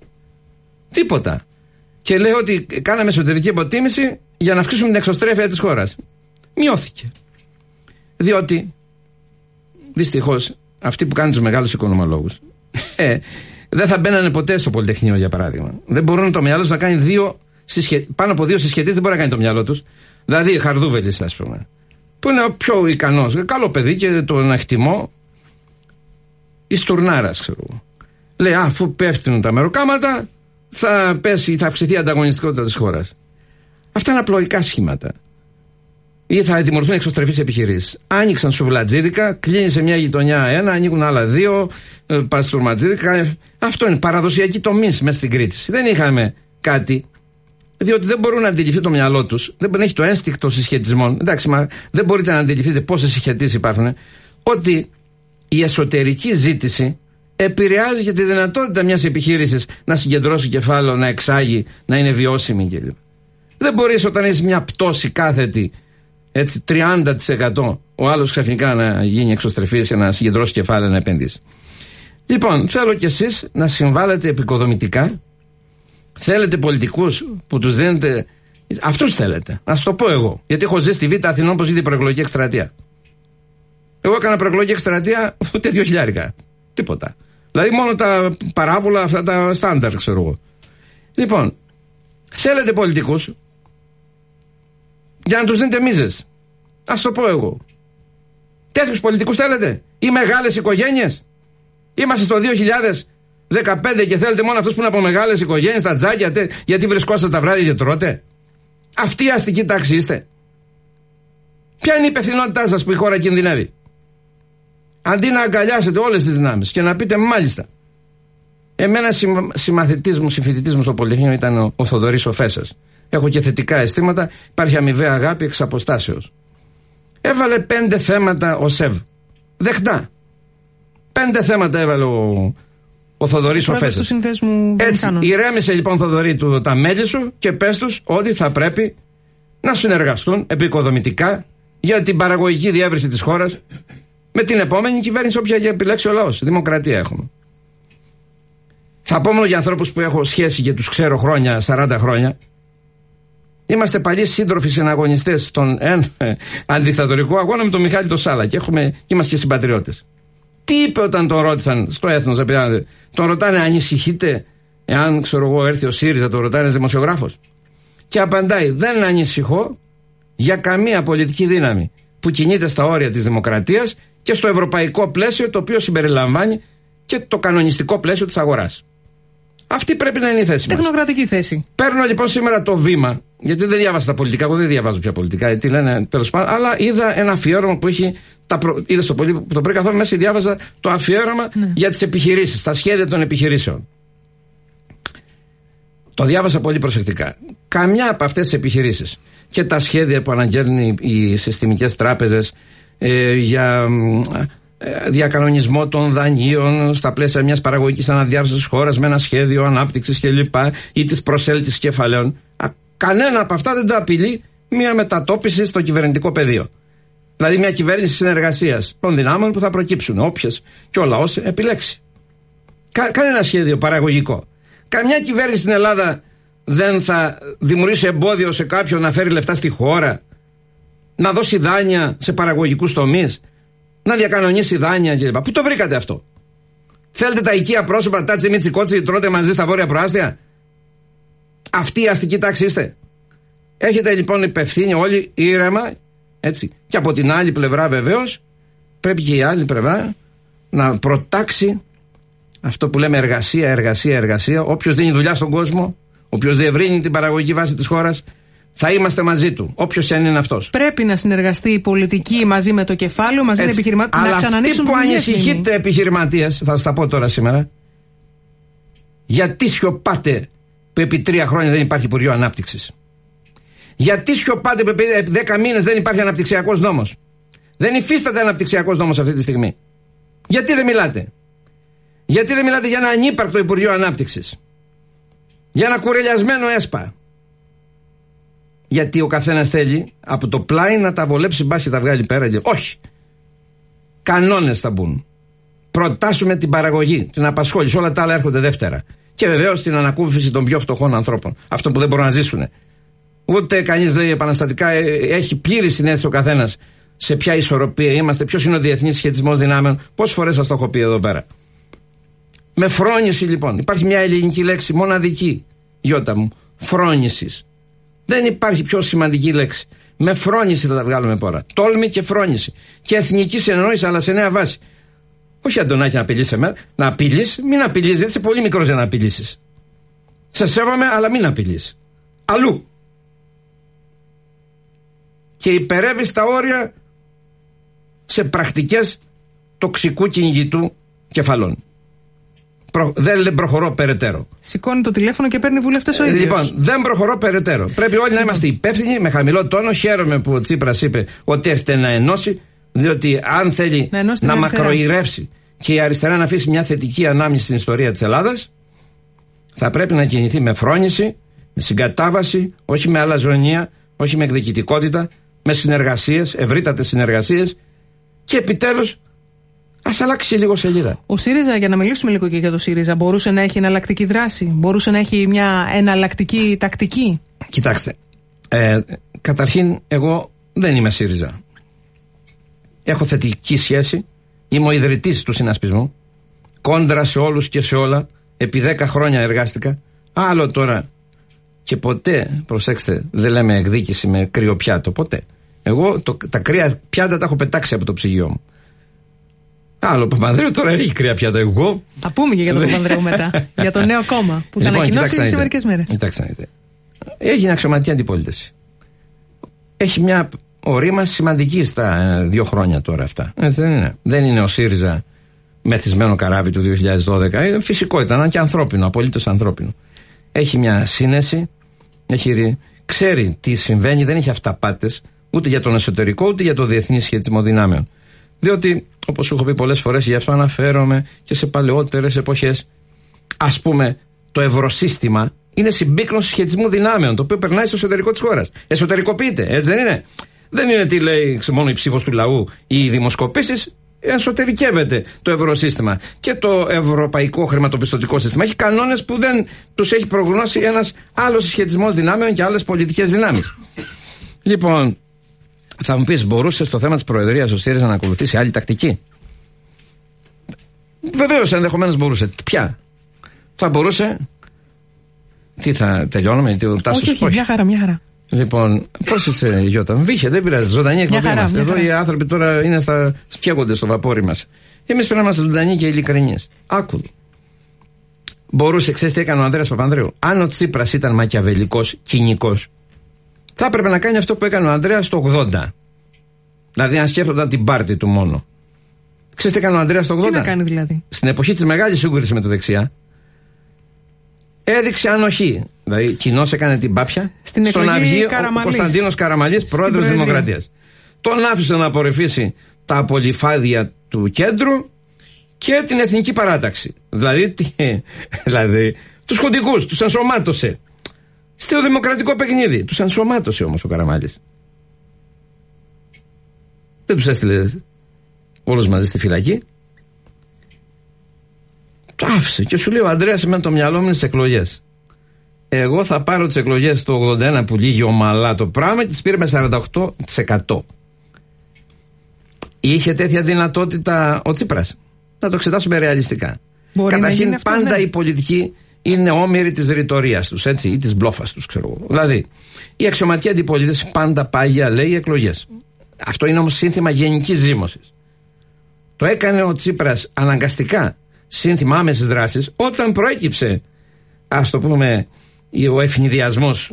Τίποτα. Και λέω ότι κάναμε εσωτερική αποτίμηση για να αυξήσουμε την εξωστρέφεια της χώρας. Μειώθηκε. Διότι δυστυχώς αυτοί που κάνουν τους μεγάλους οικονομολόγους ε, δεν θα μπαίνανε ποτέ στο Πολυτεχνείο για παράδειγμα. Δεν μπορούν το μυαλό τους να κάνει δύο συσχε... πάνω από δύο συσχετίε, δεν μπορεί να κάνει το μυαλό τους. Δηλαδή, Χαρδούβελη, ας πούμε, που είναι ο πιο ικανός, καλό παιδί και τον εκτιμώ, η Στουρνάρα, ξέρω εγώ. Λέει, αφού πέφτουν τα μεροκάματα, θα πέσει, θα αυξηθεί η ανταγωνιστικότητα της χώρας. Αυτά είναι απλοϊκά σχήματα ή θα δημορφωθούν εξωστρεφείς επιχειρήσεις. Άνοιξαν σουβλατζίδικα, κλείνει σε μια γειτονιά ένα, ανοίγουν άλλα δύο, ε, πας στουρματζίδικα. Αυτό είναι παραδοσιακή τομή μέσα στην Κρήτη. Δεν είχαμε κάτι. Διότι δεν μπορούν να αντιληφθεί το μυαλό τους, δεν έχει το ένστικτο συσχετισμών. Εντάξει, μα δεν μπορείτε να αντιληφθείτε πόσες συσχετήσεις υπάρχουν. Ότι η εσωτερική ζήτηση επηρεάζει και τη δυνατότητα μιας επιχείρησης να συγκεντρώσει κεφάλαιο, να εξάγει, να είναι βιώσιμη κλπ. Δεν μπορείς όταν έχεις μια πτώση κάθετη έτσι 30% ο άλλος ξαφνικά να γίνει εξωστρεφής και να συγκεντρώσει κεφάλαια να επενδύσει. Λοιπόν, θέλω κι εσείς να συμβάλλετε επικοδομητικά. Θέλετε πολιτικούς που τους δίνετε. Αυτούς θέλετε. Α το πω εγώ. Γιατί έχω ζήσει στη Β' Αθηνών όπω είδε προεκλογική εκστρατεία. Εγώ έκανα προεκλογική εκστρατεία ούτε δύο χιλιάρικα. Τίποτα. Δηλαδή μόνο τα παράβολα, αυτά τα στάνταρ, ξέρω εγώ. Λοιπόν, θέλετε πολιτικούς για να τους δίνετε μίζες. Α το πω εγώ. Τέτοιους πολιτικούς θέλετε, ή μεγάλες οικογένειες. Είμαστε στο 2015 και θέλετε μόνο αυτούς που είναι από μεγάλες οικογένειες, τα τζάκια, γιατί βρισκόσαστε τα βράδια και τρώτε. Αυτή η αστική τάξη είστε. Ποια είναι η υπευθυνότητά σας που η χώρα κινδυνεύει; Αντί να αγκαλιάσετε όλες τις δυνάμεις και να πείτε μάλιστα. Εμένα συμμαθητής μου, συμφοιτητής μου στο Πολυτεχνείο ήταν ο, ο Θοδωρής ο Έχω και θετικά αισθήματα. Υπάρχει αμοιβαία αγάπη εξ αποστάσεως. Έβαλε πέντε θέματα ο ΣΕΒ. Δεχτά. Πέντε θέματα έβαλε ο, ο Θοδωρής ο Φέσα. Έτσι, ηρέμησε λοιπόν Θοδωρή του τα μέλη σου και πες τους ότι θα πρέπει να συνεργαστούν επικοδομητικά για την παραγωγική διεύρυνση της χώρας με την επόμενη κυβέρνηση, όποια επιλέξει ο λαός. Δημοκρατία έχουμε. Θα πω μόνο για ανθρώπους που έχω σχέση και τους ξέρω χρόνια, 40 χρόνια. Είμαστε παλιοί σύντροφοι συναγωνιστές στον ε, αντικτατορικό αγώνα με τον Μιχάλη το Σάλα και έχουμε, είμαστε και συμπατριώτες. Τι είπε όταν τον ρώτησαν στο έθνος, τον ρωτάνε, ανησυχείτε, εάν ξέρω εγώ έρθει ο ΣΥΡΙΖΑ, τον ρωτάνε ένας δημοσιογράφος. Και απαντάει, δεν ανησυχώ για καμία πολιτική δύναμη που κινείται στα όρια της δημοκρατίας και στο ευρωπαϊκό πλαίσιο το οποίο συμπεριλαμβάνει και το κανονιστικό πλαίσιο της αγοράς. Αυτή πρέπει να είναι η θέση Τεχνοκρατική θέση. Παίρνω λοιπόν σήμερα το βήμα, γιατί δεν διάβασα τα πολιτικά, εγώ δεν διαβάζω πια πολιτικά, τι λένε τέλος πάντων, αλλά είδα ένα αφιέρωμα που έχει. Τα προ... Είδα στο πολύ, το πριν καθόλου μέσα διάβαζα το αφιέρωμα ναι. για τις επιχειρήσεις, τα σχέδια των επιχειρήσεων. Το διάβασα πολύ προσεκτικά. Καμιά από αυτές τις επιχειρήσεις και τα σχέδια που αναγγέλνουν οι συστημικές τράπεζες ε, για ε, διακανονισμό των δανείων στα πλαίσια μιας παραγωγικής αναδιάρθρωσης χώρας με ένα σχέδιο ανάπτυξης κλπ. ή της προσέλκυσης κεφαλαίων. Κανένα από αυτά δεν τα απειλεί μια μετατόπιση στο κυβερνητικό πεδίο. Δηλαδή μια κυβέρνηση συνεργασίας των δυνάμεων που θα προκύψουν, όποιες και ο λαός επιλέξει. Κα, κανένα σχέδιο παραγωγικό. Καμιά κυβέρνηση στην Ελλάδα δεν θα δημιουργήσει εμπόδιο σε κάποιον να φέρει λεφτά στη χώρα, να δώσει δάνεια σε παραγωγικούς τομείς, να διακανονίσει δάνεια κλπ. Πού το βρήκατε αυτό; Θέλετε τα οικεία πρόσωπα, τάτσε μίτσι κότσι, τρώτε μαζί στα βόρεια προάστια; Αυτή η αστική τάξη είστε. Έχετε λοιπόν υπευθύνη όλοι ήρεμα, έτσι. Και από την άλλη πλευρά βεβαίως πρέπει και η άλλη πλευρά να προτάξει αυτό που λέμε εργασία, εργασία, εργασία. Όποιος δίνει δουλειά στον κόσμο, όποιος διευρύνει την παραγωγική βάση της χώρας, θα είμαστε μαζί του, όποιος και αν είναι αυτός. Πρέπει να συνεργαστεί η πολιτική μαζί με το κεφάλαιο, μαζί με επιχειρηματίε. Αλλά να αυτοί που ανησυχείτε επιχειρηματίες, θα σας τα πω τώρα σήμερα, γιατί σιωπάτε που επί τρία χρόνια δεν υπάρχει Υπουργείο Ανάπτυξης; Γιατί σιωπάτε που επί δέκα μήνες δεν υπάρχει αναπτυξιακός νόμος; Δεν υφίσταται αναπτυξιακός νόμος αυτή τη στιγμή. Γιατί δεν μιλάτε; Γιατί δεν μιλάτε για ένα ανύπαρκτο Υπουργείο Ανάπτυξης; Για ένα κουρελιασμένο ΕΣΠΑ; Γιατί ο καθένας θέλει από το πλάι να τα βολέψει μπα και τα βγάλει πέρα. Και... Όχι. Κανόνες θα μπουν. Προτάσουμε την παραγωγή, την απασχόληση. Όλα τα άλλα έρχονται δεύτερα. Και βεβαίως την ανακούφιση των πιο φτωχών ανθρώπων. Αυτό που δεν μπορούν να ζήσουν. Ούτε κανείς λέει επαναστατικά ε, έχει πλήρη συνέστηση ο καθένας σε ποια ισορροπία είμαστε, ποιος είναι ο διεθνής σχετισμός δυνάμεων. Πόσες φορές σας το έχω πει εδώ πέρα. Με φρόνηση λοιπόν. Υπάρχει μια ελληνική λέξη μοναδική, Γιώτα μου. Φρόνησης. Δεν υπάρχει πιο σημαντική λέξη. Με φρόνηση θα τα βγάλουμε τώρα. Τόλμη και φρόνηση. Και εθνική συνεννόηση, αλλά σε νέα βάση. Όχι Αντωνάκη να απειλείς εμένα. Να απειλείς, μην απειλείς, γιατί είσαι πολύ μικρός για να απειλήσεις. Σε σέβομαι, αλλά μην απειλείς. Αλλού. Και υπερεύεις τα όρια σε πρακτικές τοξικού κυνηγητού κεφαλών. Προ, δεν προχωρώ περαιτέρω. Σηκώνει το τηλέφωνο και παίρνει βουλευτές ο ίδιος. Λοιπόν, δεν προχωρώ περαιτέρω. Πρέπει όλοι να είμαστε υπεύθυνοι, με χαμηλό τόνο. Χαίρομαι που ο Τσίπρας είπε ότι έρχεται να ενώσει, διότι αν θέλει να, να μακροηρεύσει και η αριστερά να αφήσει μια θετική ανάμνηση στην ιστορία της Ελλάδας, θα πρέπει να κινηθεί με φρόνηση, με συγκατάβαση, όχι με αλαζονία, όχι με εκδικητικότητα, με συνεργασίες, ευρύτατες συνεργασίες και επιτέλους Α αλλάξει λίγο σελίδα. Ο ΣΥΡΙΖΑ, για να μιλήσουμε λίγο και για το ΣΥΡΙΖΑ, μπορούσε να έχει εναλλακτική δράση, μπορούσε να έχει μια εναλλακτική τακτική; Κοιτάξτε. Ε, καταρχήν, εγώ δεν είμαι ΣΥΡΙΖΑ. Έχω θετική σχέση. Είμαι ο ιδρυτής του συνασπισμού. Κόντρα σε όλους και σε όλα. Επί 10 χρόνια εργάστηκα. Άλλο τώρα και ποτέ, προσέξτε, δεν λέμε εκδίκηση με κρύο πιάτο, ποτέ. Εγώ το, τα κρύα πιάτα τα έχω πετάξει από το ψυγείο μου. Άλλο Παπανδρέου τώρα έχει κρύα πιάτα. Εγώ. Θα πούμε και για τον Παπανδρέου μετά. για το νέο κόμμα που θα λοιπόν, ανακοινώσει σε μερικές μέρες. Κοιτάξτε να δείτε. Έχει αξιωματική αντιπολίτευση. Έχει μια ορίμαση σημαντική στα ε, δύο χρόνια τώρα αυτά. Έτσι δεν είναι. Δεν είναι ο ΣΥΡΙΖΑ μεθυσμένο καράβι του 2012. Ε, φυσικό ήταν, και ανθρώπινο, απολύτως ανθρώπινο. Έχει μια σύνεση, έχει, ξέρει τι συμβαίνει, δεν έχει αυταπάτες ούτε για τον εσωτερικό ούτε για το διεθνή σχετισμό δυνάμεων. Διότι, όπως σου έχω πει πολλές φορές, γι' αυτό αναφέρομαι και σε παλαιότερες εποχές, ας πούμε, το ευρωσύστημα είναι συμπίκνωση σχετισμού δυνάμεων, το οποίο περνάει στο εσωτερικό της χώρας. Εσωτερικοποιείται, έτσι δεν είναι; Δεν είναι τι λέει μόνο η ψήφος του λαού ή οι δημοσκοπήσεις. Εσωτερικεύεται το ευρωσύστημα. Και το ευρωπαϊκό χρηματοπιστωτικό σύστημα έχει κανόνες που δεν τους έχει προγνώσει ένας άλλος συσχετισμός δυνάμεων και άλλες πολιτικές δυνάμεις. Λοιπόν, θα μου πεις, μπορούσες στο θέμα της Προεδρίας ο ΣΥΡΙΖΑ να ακολουθήσει άλλη τακτική; Βεβαίως ενδεχομένως μπορούσε. Ποια; Θα μπορούσε; Τι θα τελειώνουμε, τι ο Τάσο. Όχι, όχι, μια χαρά, μια χαρά. Λοιπόν, πώ είσαι, Γιώτα, βύχε, δεν πειράζει. Ζωντανή εκπομπή μα. Εδώ οι άνθρωποι τώρα είναι στα. φτιάχνονται στο βαπόρι μας. Εμείς πρέπει να είμαστε ζωντανοί και ειλικρινείς. Άκου. Μπορούσε, ξέρεις τι έκανε ο Ανδρέας Παπανδρέου; Αν ο Τσίπρας ήταν μακιαβελικός, κοινικός, θα έπρεπε να κάνει αυτό που έκανε ο Ανδρέας το 80. Δηλαδή, αν σκέφτονταν την πάρτη του μόνο. Ξέρετε τι έκανε ο Ανδρέας το 80. Τι να κάνει δηλαδή; Στην εποχή της μεγάλης σύγκριση με το δεξιά, έδειξε ανοχή. Δηλαδή, κοινό έκανε την πάπια Στην στον Αυγή ο Κωνσταντίνος Καραμαλής, πρόεδρος Δημοκρατίας. Τον άφησε να απορρεφήσει τα απολυφάδια του κέντρου και την εθνική παράταξη. Δηλαδή, τι, δηλαδή τους χοντικούς, τους ενσωμάτωσε. Στο δημοκρατικό παιχνίδι. Τους ενσωμάτωσε όμως ο Καραμάλης. Δεν τους έστειλε όλους μαζί στη φυλακή. Το άφησε και σου λέει ο Αντρέα με το μυαλό μου στις εκλογές. Εγώ θα πάρω τις εκλογές το 81 που λύγει ομαλά το πράγμα και τις πήρε με 48%. Είχε τέτοια δυνατότητα ο Τσίπρας. Θα το εξετάσουμε ρεαλιστικά. Μπορεί Καταρχήν, πάντα ναι. η πολιτική είναι όμοιροι της ρητορίας τους, έτσι, ή της μπλόφας τους, ξέρω εγώ. Δηλαδή, η αξιωματική αντιπολίτευση πάντα πάγια λέει εκλογές. Αυτό είναι όμως σύνθημα γενικής ζήμωση. Το έκανε ο Τσίπρας αναγκαστικά σύνθημα άμεσης δράσης όταν προέκυψε, ας το πούμε, ο ευνηδιασμός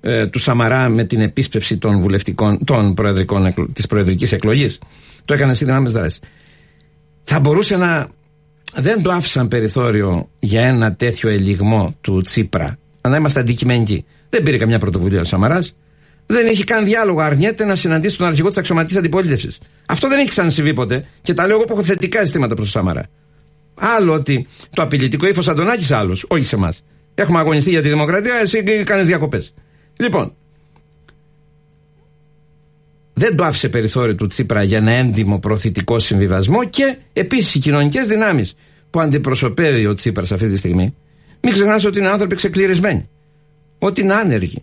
ε, του Σαμαρά με την επίσπευση των βουλευτικών, των προεδρικών, της προεδρικής εκλογής. Το έκανε σύνθημα άμεσης δράσης. Θα μπορούσε να δεν το άφησαν περιθώριο για ένα τέτοιο ελιγμό του Τσίπρα. Να είμαστε αντικειμενικοί. Δεν πήρε καμιά πρωτοβουλία ο Σαμαράς. Δεν έχει καν διάλογο. Αρνιέται να συναντήσει τον αρχηγό της αξιωματικής αντιπολίτευσης. Αυτό δεν έχει ξανασυμβεί ποτέ. Και τα λέω εγώ που έχω θετικά αισθήματα προς τον Σαμαρά. Άλλο ότι το απειλητικό ύφος Αντωνάκης άλλος, όχι σε εμάς. Έχουμε αγωνιστεί για τη δημοκρατία, εσύ κάνεις διακοπές. Λοιπόν, δεν το άφησε περιθώριο του Τσίπρα για ένα έντιμο προθητικό συμβιβασμό και επίσης οι κοινωνικές δυνάμεις που αντιπροσωπεύει ο Τσίπρας αυτή τη στιγμή, μην ξεχνάς ότι είναι άνθρωποι ξεκληρισμένοι. Ότι είναι άνεργοι.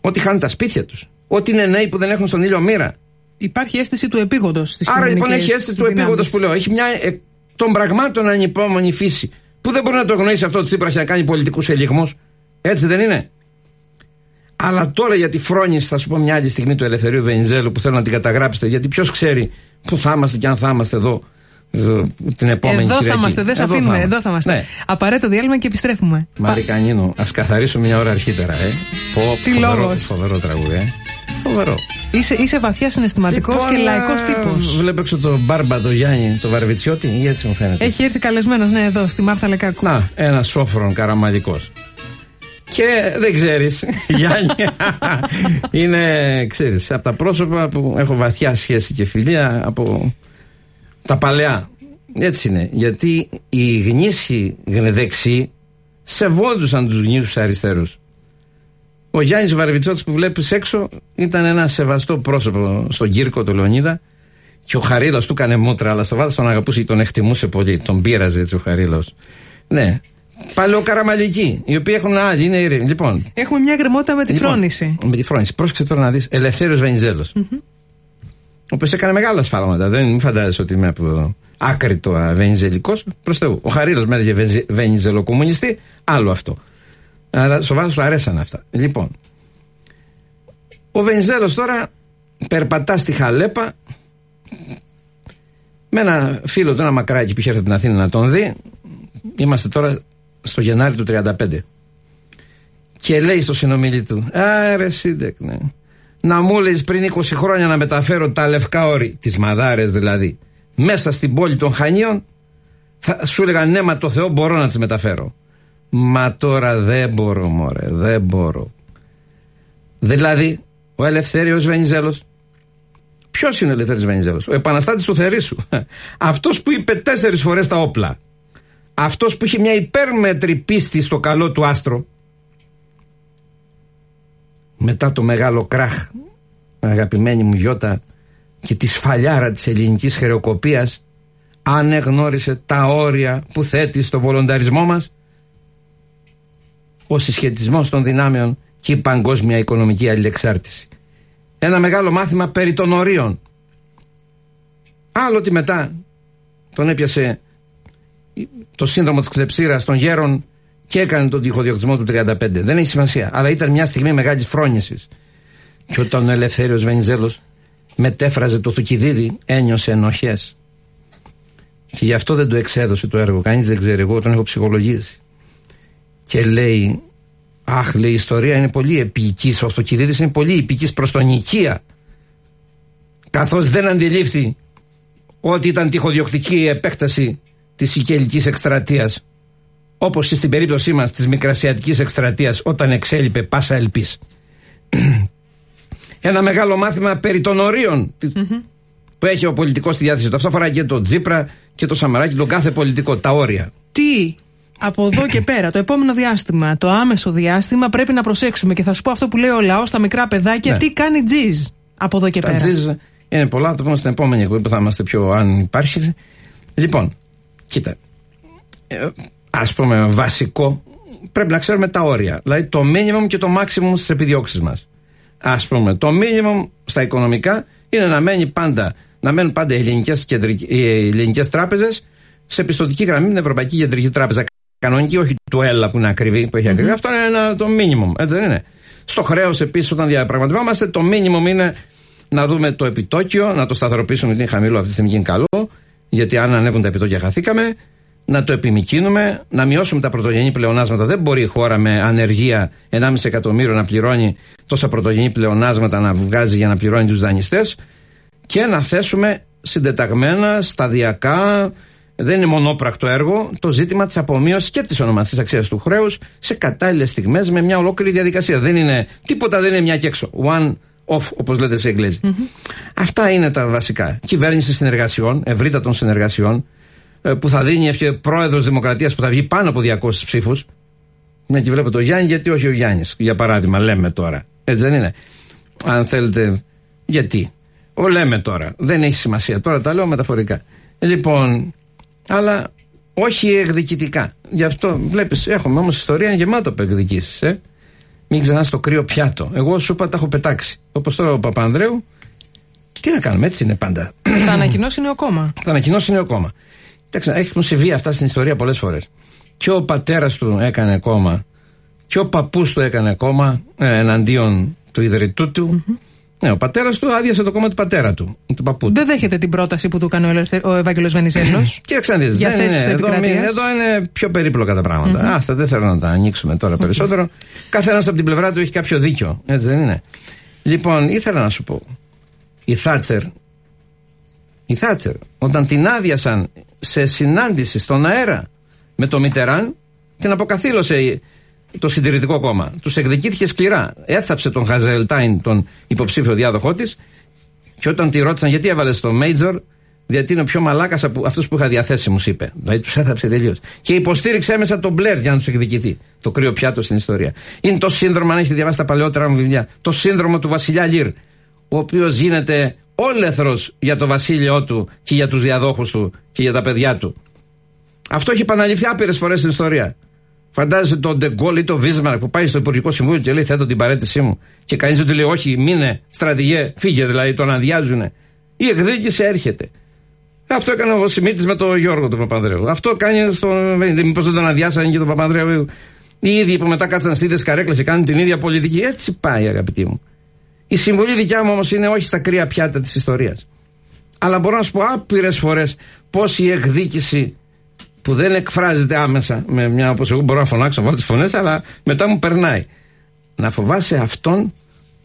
Ότι χάνουν τα σπίτια τους. Ότι είναι νέοι που δεν έχουν στον ήλιο μοίρα. Υπάρχει αίσθηση του επίγοντος στις Άρα λοιπόν έχει αίσθηση του επίγοντος που λέω. Έχει μια ε, των πραγμάτων ανυπόμονη φύση. Που δεν μπορεί να το γνωρίσει αυτό ο Τσίπρας για να κάνει πολιτικούς ελιγμούς. Έτσι δεν είναι; Αλλά τώρα για τη φρόνηση, θα σου πω μια άλλη στιγμή του Ελευθερίου Βενιζέλου που θέλω να την καταγράψετε, γιατί ποιος ξέρει πού θα είμαστε και αν θα είμαστε εδώ την επόμενη εδώ Κυριακή. θα είμαστε, δεν σε αφήνουμε, εδώ θα είμαστε. Ναι. Απαραίτητο διάλειμμα και επιστρέφουμε. Μάρι Κανίνο, ας καθαρίσουμε μια ώρα αρχίτερα, ε. Πω, Τι φοβερό, λόγος. φοβερό τραγούδι, ε. Φοβερό. Είσαι, είσαι βαθιά συναισθηματικός Λοιπόν, και λαϊκός ε, τύπος. Βλέπω έξω το μπάρμπα, το Γιάννη, το Βαρβιτσιώτη, ή έτσι μου φαίνεται. Έχει έρθει καλεσμένος, ναι, εδώ, στη Μάρθα Λεκάκου. Να, ένας σόφρον καραμαλικός. Και δεν ξέρεις, Γιάννη. είναι, ξέρεις, από τα πρόσωπα που έχω βαθιά σχέση και φιλία από τα παλαιά. Έτσι είναι. Γιατί οι γνήσιοι δεξιοί σεβόντουσαν τους γνήσιους αριστερούς. Ο Γιάννης Βαρβιτσότης που βλέπεις έξω ήταν ένα σεβαστό πρόσωπο στον Κύρκο του Λεωνίδα. Και ο Χαρίλος του έκανε μούτρα, αλλά στο βάθος τον αγαπούσε και τον εκτιμούσε πολύ. Τον πείραζε έτσι ο Χαρίλος. Ναι. Παλαιοκαραμαλικοί, οι οποίοι έχουν άλλη, είναι ήρεμοι. Λοιπόν, Έχουμε μια γκρεμότητα με τη Λοιπόν, φρόνηση. Με τη φρόνηση. Πρόσεξε τώρα να δεις. Ελευθέριος Βενιζέλος. Ο οποίος έκανε μεγάλα σφάλματα. Δεν μην φαντάζεσαι ότι είμαι από άκρητο βενιζελικός. Προς Θεού. Ο Χαρίλος με έλεγε βενιζελοκομμουνιστή. Άλλο αυτό. Αλλά στο βάθος του αρέσαν αυτά. Λοιπόν, ο Βενιζέλος τώρα περπατά στη Χαλέπα με ένα φίλο του, ένα μακράκι που είχε έρθει από την Αθήνα να τον δει. Είμαστε τώρα στο Γενάρη του 35. Και λέει στο συνομιλή του, Άρε Σίντεκ, ναι. Να μου λέει πριν 20 χρόνια να μεταφέρω τα λευκά όρη, τις μαδάρες δηλαδή, μέσα στην πόλη των Χανίων, θα σου έλεγα ναι, μα το Θεό μπορώ να τις μεταφέρω. Μα τώρα δεν μπορώ, μωρέ, δεν μπορώ. Δηλαδή, ο Ελευθέριος Βενιζέλος. Ποιος είναι ο Ελευθέριος Βενιζέλος, Ο επαναστάτης του Θερήσου. Αυτός που είπε τέσσερις φορές τα όπλα. Αυτός που είχε μια υπέρμετρη πίστη στο καλό του άστρο. Μετά το μεγάλο κράχ, αγαπημένη μου Γιώτα, και τη σφαλιάρα της ελληνικής χρεοκοπίας, ανεγνώρισε τα όρια που θέτει στο βολονταρισμό μας ο συσχετισμός των δυνάμεων και η παγκόσμια οικονομική αλληλεξάρτηση. Ένα μεγάλο μάθημα περί των ορίων. Άλλο ότι μετά τον έπιασε το σύνδρομο της κλεψίρας των γέρων και έκανε τον τυχοδιοκτισμό του 35. Δεν έχει σημασία. Αλλά ήταν μια στιγμή μεγάλης φρόνησης. Και όταν ο Ελευθέριος Βενιζέλος μετέφραζε το Θουκυδίδη ένιωσε ενοχές. Και γι' αυτό δεν το εξέδωσε το έργο. Κανείς δεν ξέρει. Εγώ τον έχω ψυχολογήσει. Και λέει Αχ, λέει η ιστορία είναι πολύ επική. Ο Αυτοκιδίδης είναι πολύ επική προς τον οικία. Καθώς δεν αντιλήφθη ότι ήταν τυχοδιοκτική η επέκταση της οικελική εκστρατείας. Όπως στην περίπτωσή μας της μικρασιατικής εκστρατείας όταν εξέλιπε πάσα ελπής. Ένα μεγάλο μάθημα περί των ορίων που έχει ο πολιτικός στη διάθεση του. Αυτό αφορά και τον Τζίπρα και το Σαμαράκι, τον κάθε πολιτικό. Τα όρια. Τι; Από εδώ και πέρα, το επόμενο διάστημα, το άμεσο διάστημα, πρέπει να προσέξουμε. Και θα σου πω αυτό που λέει ο λαός στα μικρά παιδάκια, ναι. τι κάνει τζιζ από εδώ και Τα πέρα. Τζιζ είναι πολλά, θα το πούμε στην επόμενη εκπομπή που θα είμαστε πιο αν υπάρχει. Λοιπόν, κοίτα. Ε, Α πούμε, βασικό, πρέπει να ξέρουμε τα όρια. Δηλαδή το minimum και το maximum στις επιδιώξεις μας. Α πούμε, το minimum στα οικονομικά είναι να, μένει πάντα, να μένουν πάντα οι ελληνικές τράπεζες σε πιστοτική γραμμή με την Ευρωπαϊκή Κεντρική Τράπεζα κανονική, όχι του ΕΛΑ που είναι ακριβή, που έχει ακριβή. Αυτό είναι ένα, το minimum, έτσι δεν είναι. Στο χρέος επίσης, όταν διαπραγματευόμαστε, το minimum είναι να δούμε το επιτόκιο, να το σταθεροποιήσουμε γιατί είναι χαμηλό αυτή τη στιγμή και είναι καλό, γιατί αν ανέβουν τα επιτόκια χαθήκαμε, να το επιμηκύνουμε, να μειώσουμε τα πρωτογενή πλεονάσματα. Δεν μπορεί η χώρα με ανεργία 1,5 εκατομμύριο να πληρώνει τόσα πρωτογενή πλεονάσματα να βγάζει για να πληρώνει τους δανειστές και να θέσουμε συντεταγμένα, σταδιακά, δεν είναι μονόπρακτο έργο το ζήτημα της απομείωσης και της ονομαστής αξίας του χρέους σε κατάλληλες στιγμές με μια ολόκληρη διαδικασία. Δεν είναι, τίποτα δεν είναι μια και έξω. One off, όπως λέτε σε εγγλεζι Αυτά είναι τα βασικά. Κυβέρνηση συνεργασιών, ευρύτατων συνεργασιών, ε, που θα δίνει πρόεδρος Δημοκρατίας που θα βγει πάνω από 200 ψήφους. Να και βλέπω το Γιάννη, γιατί όχι ο Γιάννης, για παράδειγμα, λέμε τώρα. Έτσι δεν είναι. Αν θέλετε, γιατί. Ο λέμε τώρα. Δεν έχει σημασία. Τώρα τα λέω μεταφορικά. Λοιπόν, αλλά όχι εκδικητικά. Γι' αυτό βλέπεις, έχουμε όμως ιστορία γεμάτο από εκδικήσεις. Ε; Μην ξεχνά το κρύο πιάτο. Εγώ σου είπα τα έχω πετάξει. Όπως τώρα ο Παπανδρέου. Τι να κάνουμε, έτσι είναι πάντα. Θα ανακοινώσει νέο κόμμα. Θα ανακοινώσει νέο κόμμα. Εντάξει, έχουν συμβεί αυτά στην ιστορία πολλές φορές. Και ο πατέρας του έκανε κόμμα, και ο παππούς του έκανε κόμμα ε, εναντίον του ιδρυτού του. Mm-hmm. Ναι, ο πατέρας του άδειασε το κόμμα του πατέρα του, του παππού του. Δεν δέχεται την πρόταση που του έκανε ο, Ελευθε... ο Ευάγγελο Βενιζέλος. Κοίταξε να δει. Εδώ, εδώ είναι πιο περίπλοκα τα πράγματα. Mm-hmm. Άστα, δεν θέλω να τα ανοίξουμε τώρα περισσότερο. Mm-hmm. Καθένας από την πλευρά του έχει κάποιο δίκιο. Έτσι δεν είναι; Λοιπόν, ήθελα να σου πω. Η Θάτσερ, η Θάτσερ, όταν την άδειασαν σε συνάντηση στον αέρα με το Μιτεράν, την αποκαθήλωσε το συντηρητικό κόμμα. Τους εκδικήθηκε σκληρά. Έθαψε τον Χαζελτάιν, τον υποψήφιο διάδοχό της, και όταν τη ρώτησαν γιατί έβαλες το Major, γιατί είναι ο πιο μαλάκας από αυτούς που είχα διαθέσει, μου είπε. Δηλαδή τους έθαψε τελείως. Και υποστήριξε έμεσα τον Μπλερ για να τους εκδικηθεί. Το κρύο πιάτο στην ιστορία. Είναι το σύνδρομο, αν έχετε διαβάσει τα παλαιότερα μου βιβλία, το σύνδρομο του Βασιλιά Λίρ, ο οποίος γίνεται όλεθρος για το βασίλειό του και για τους διαδόχους του και για τα παιδιά του. Αυτό έχει επαναληφθεί άπειρες φορές στην ιστορία. Φαντάζεσαι τον Ντεγκόλ ή τον Βίσμαρ που πάει στο Υπουργικό Συμβούλιο και λέει: Θέτω την παρέτησή μου. Και κανείς δεν του λέει: Όχι, μείνε, στρατηγέ, φύγε δηλαδή, τον αδειάζουν. Η εκδίκηση έρχεται. Αυτό έκανε ο Σιμίτης με τον Γιώργο του Παπανδρέου. Αυτό κάνει στον. Μήπως δεν τον αδειάσανε και τον Παπανδρέου Οι ίδιοι που μετά κάτσαν στις ίδιες καρέκλες και κάνουν την ίδια πολιτική. Έτσι πάει, αγαπητοί μου. Η συμβολή δικιά μου όμως είναι όχι στα κρύα πιάτα της ιστορίας. Αλλά μπορώ να σου πω άπειρες φορές πώς η εκδίκηση που δεν εκφράζεται άμεσα με μια όπως εγώ μπορώ να φωνάξω, να βάλω τις φωνές, αλλά μετά μου περνάει. Να φοβάσαι αυτόν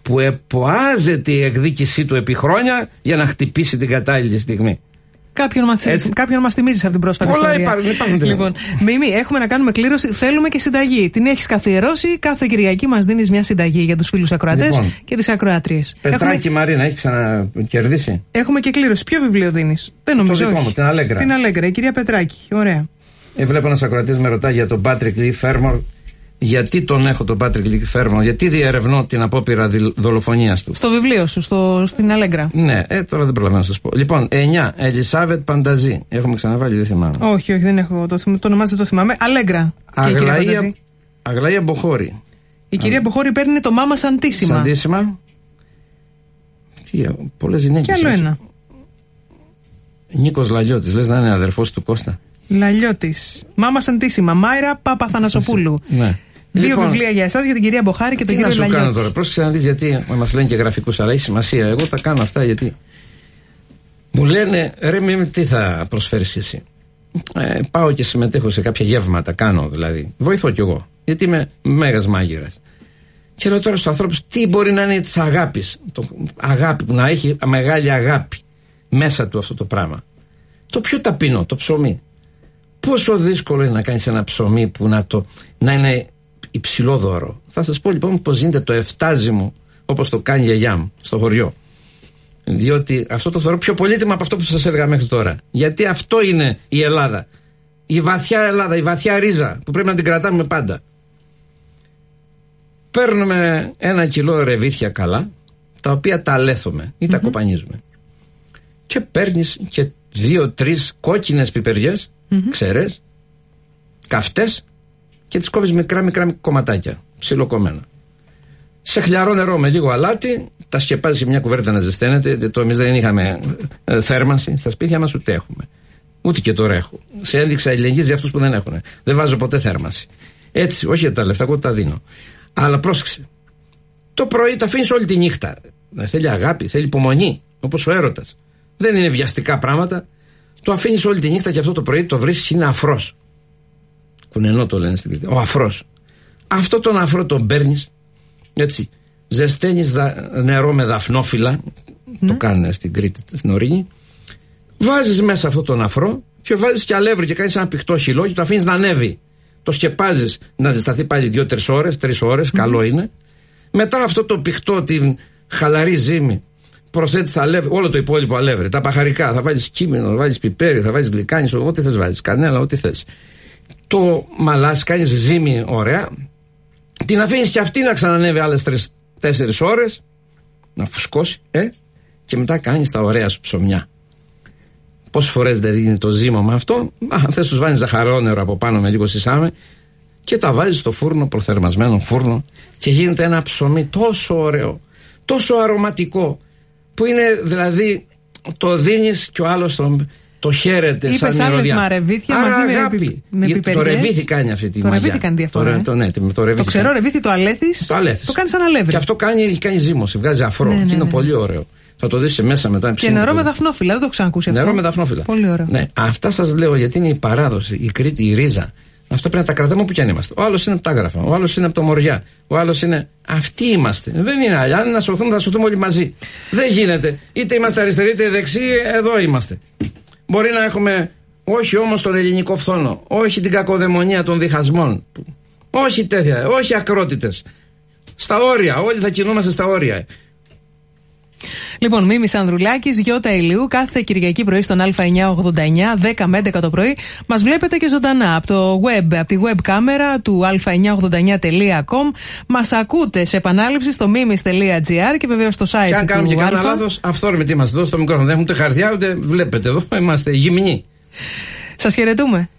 που εποάζεται η εκδίκησή του επί χρόνια για να χτυπήσει την κατάλληλη στιγμή. Κάποιον μας κάποιον μας θυμίζει σε αυτήν την πρόσφατη Πολλά ιστορία. υπάρχουν, υπάρχουν Λοιπόν, Μιμή, έχουμε να κάνουμε κλήρωση. Θέλουμε και συνταγή. Την έχεις καθιερώσει. Κάθε Κυριακή μας δίνεις μια συνταγή για τους φίλους ακροατές Λοιπόν. και τις ακροατρίε. Πετράκι Έχουμε, Μαρίνα, έχεις ξανακερδίσει; έχουμε και κλήρωση. Ποιο βιβλίο δίνεις; Δεν νομίζω. δικό όχι. μου, την Αλέγκρα. Την Αλέγκρα, η κυρία Πετράκη. Ωραία. Ε, βλέπω ένας ακροατής με ρωτάει για τον Πάτρικ Λί Φέρμορ. Γιατί τον έχω τον Πάτρικ Λί Φέρμορ, γιατί διερευνώ την απόπειρα δολοφονίας του. Στο βιβλίο σου, στο, στην Αλέγκρα. Ναι, ε, τώρα δεν προλαβαίνω να σας πω. Λοιπόν, 9. Ελισάβετ Πανταζή. Έχουμε ξαναβάλει, δεν θυμάμαι. Όχι, όχι, δεν έχω. Το, θυμ- το όνομά της δεν το θυμάμαι. Αλέγκρα. Και η κυρία Αγλαία, Φανταζή. Αγλαία Μποχώρη. Η κυρία Μποχώρη παίρνει το μάμα σαντίσιμα. Σαντίσιμα. Τι, πολλές γυναίκες. Και άλλο ένα. Νίκος Λαγιώτη, λες να είναι αδερφός του Κώστα. Λαλιώτης. Μάμα σαντίσιμα. Μάιρα Παπαθανασοπούλου. Ναι. Δύο Λοιπόν, βιβλία για εσάς, για την κυρία Μποχάρη και τον Τι να κύριο σου κάνω Λαλιώτη. τώρα, πρόσεξε να δεις γιατί μας λένε και γραφικούς, αλλά έχει σημασία. Εγώ τα κάνω αυτά γιατί. Μου λένε, ρε Μίμη, τι θα προσφέρεις εσύ; Ε, πάω και συμμετέχω σε κάποια γεύματα, κάνω δηλαδή. Βοηθώ κι εγώ. Γιατί είμαι μέγας μάγειρας. Και λέω τώρα στους ανθρώπους τι μπορεί να είναι της αγάπης. Αγάπη που να έχει μεγάλη αγάπη μέσα του αυτό το πράγμα; Το πιο ταπεινό, το ψωμί. Πόσο δύσκολο είναι να κάνεις ένα ψωμί που να, το, να είναι υψηλό δώρο. Θα σας πω λοιπόν πώς γίνεται το εφτάζιμο όπως το κάνει η γιαγιά μου στο χωριό. Διότι αυτό το θεωρώ πιο πολύτιμο από αυτό που σας έλεγα μέχρι τώρα. Γιατί αυτό είναι η Ελλάδα. Η βαθιά Ελλάδα, η βαθιά ρίζα που πρέπει να την κρατάμε πάντα. Παίρνουμε ένα κιλό ρεβίθια καλά, τα οποία τα αλέθουμε ή τα κοπανίζουμε. Και παίρνεις και δύο-τρει κόκκινες πιπεριές, ξέρες, καυτές και τις κόβεις μικρά μικρά κομματάκια, ψιλοκομμένα. Σε χλιαρό νερό με λίγο αλάτι, τα σκεπάζει σε μια κουβέρτα να ζεσταίνεται. Το εμείς δεν είχαμε ε, θέρμανση στα σπίτια μας, ούτε έχουμε. Ούτε και τώρα έχω. Σε ένδειξα ελληνική για αυτούς που δεν έχουν. Δεν βάζω ποτέ θέρμανση. Έτσι, όχι για τα λεφτά, εγώ τα δίνω. Αλλά πρόσεξε. Το πρωί τα αφήνεις όλη τη νύχτα. Ε, Θέλει αγάπη, θέλει υπομονή, όπως ο έρωτας. Δεν είναι βιαστικά πράγματα. Το αφήνεις όλη τη νύχτα και αυτό το πρωί το βρίσκει είναι αφρός. Κουνενό το λένε στην Κρήτη. Ο αφρός. Αυτό τον αφρό τον παίρνεις, έτσι. Ζεσταίνεις νερό με δαφνόφυλλα. Το κάνουν στην Κρήτη, στην Ορίνη. Βάζεις μέσα αυτό τον αφρό και βάζεις και αλεύρι και κάνεις ένα πηχτό χυλό και το αφήνεις να ανέβει. Το σκεπάζεις να ζεσταθεί πάλι 2-3 ώρες, 3 ώρες, καλό είναι. Μετά αυτό το πηχτό, την χαλαρή ζύμη, προσθέτεις αλεύρι, όλο το υπόλοιπο αλεύρι, τα παχαρικά, θα βάλεις κείμενο, θα βάλεις πιπέρι, θα βάλεις γλυκάνι, ό,τι θες βάζεις, κανένα, ό,τι θες. Το μαλάς, κάνεις ζύμη ωραία, την αφήνεις και αυτή να ξανανεύει άλλες 3-4 ώρες, να φουσκώσει, ε, και μετά κάνεις τα ωραία σου ψωμιά. Πόσες φορές δεν δίνει το ζύμο αυτό, α, αν θες τους βάλει ζαχαρόνερο από πάνω με λίγο σισάμε και τα βάζεις στο φούρνο, προθερμασμένο φούρνο και γίνεται ένα ψωμί τόσο ωραίο, τόσο αρωματικό, που είναι δηλαδή το δίνεις και ο άλλος τον, το χαίρεται Είπες σαν άλλες μυρωδιά. μα ρεβίθια Άρα μαζί με αγάπη. πι- με Γιατί το πιπεριές. ρεβίθι κάνει αυτή τη Το μαγιά. ρεβίθι κάνει διαφορά, Το, ε. το, ναι, το, το ρεβίθι Το ξερό ρεβίθι το αλέθεις. το αλέθεις. Το κάνεις σαν αλεύρι. Και αυτό κάνει, κάνει ζύμωση, βγάζει αφρό. Ναι, ναι, και είναι ναι. πολύ ωραίο. Θα το δεις μέσα μετά. Και ψήνει νερό το- με δαφνόφυλλα, δεν το έχω ξανακούσει αυτό. Νερό με δαφνόφυλλα. Πολύ ωραίο. Ναι, αυτά σας λέω γιατί είναι η παράδοση, η Κρήτη, η ρίζα. Αυτά πρέπει να τα κρατάμε όπου κι αν είμαστε. Ο άλλος είναι από τα άγραφα, ο άλλος είναι από το Μοριά, ο άλλος είναι. Αυτοί είμαστε. Δεν είναι άλλοι. Αν να σωθούμε, θα σωθούμε όλοι μαζί. Δεν γίνεται. Είτε είμαστε αριστεροί είτε δεξιοί, εδώ είμαστε. Μπορεί να έχουμε όχι όμως τον ελληνικό φθόνο, όχι την κακοδαιμονία των διχασμών, όχι τέτοια, όχι ακρότητες. Στα όρια, όλοι θα κινούμαστε στα όρια. Λοιπόν, Μίμης Ανδρουλάκης, Γιώτα Ηλίου, κάθε Κυριακή πρωί στον Α989, 10 με 11 το πρωί. Μας βλέπετε και ζωντανά από το web, από τη web κάμερα του α989.com. Μας ακούτε σε επανάληψη στο mimis.gr και βεβαίως στο site Και αν του κάνουμε και κανένα Α. λάθο, αυθόρμητοι είμαστε εδώ στο μικρόφωνο. Δεν έχουμε ούτε χαρτιά ούτε βλέπετε εδώ. Είμαστε γυμνοί. Σας χαιρετούμε.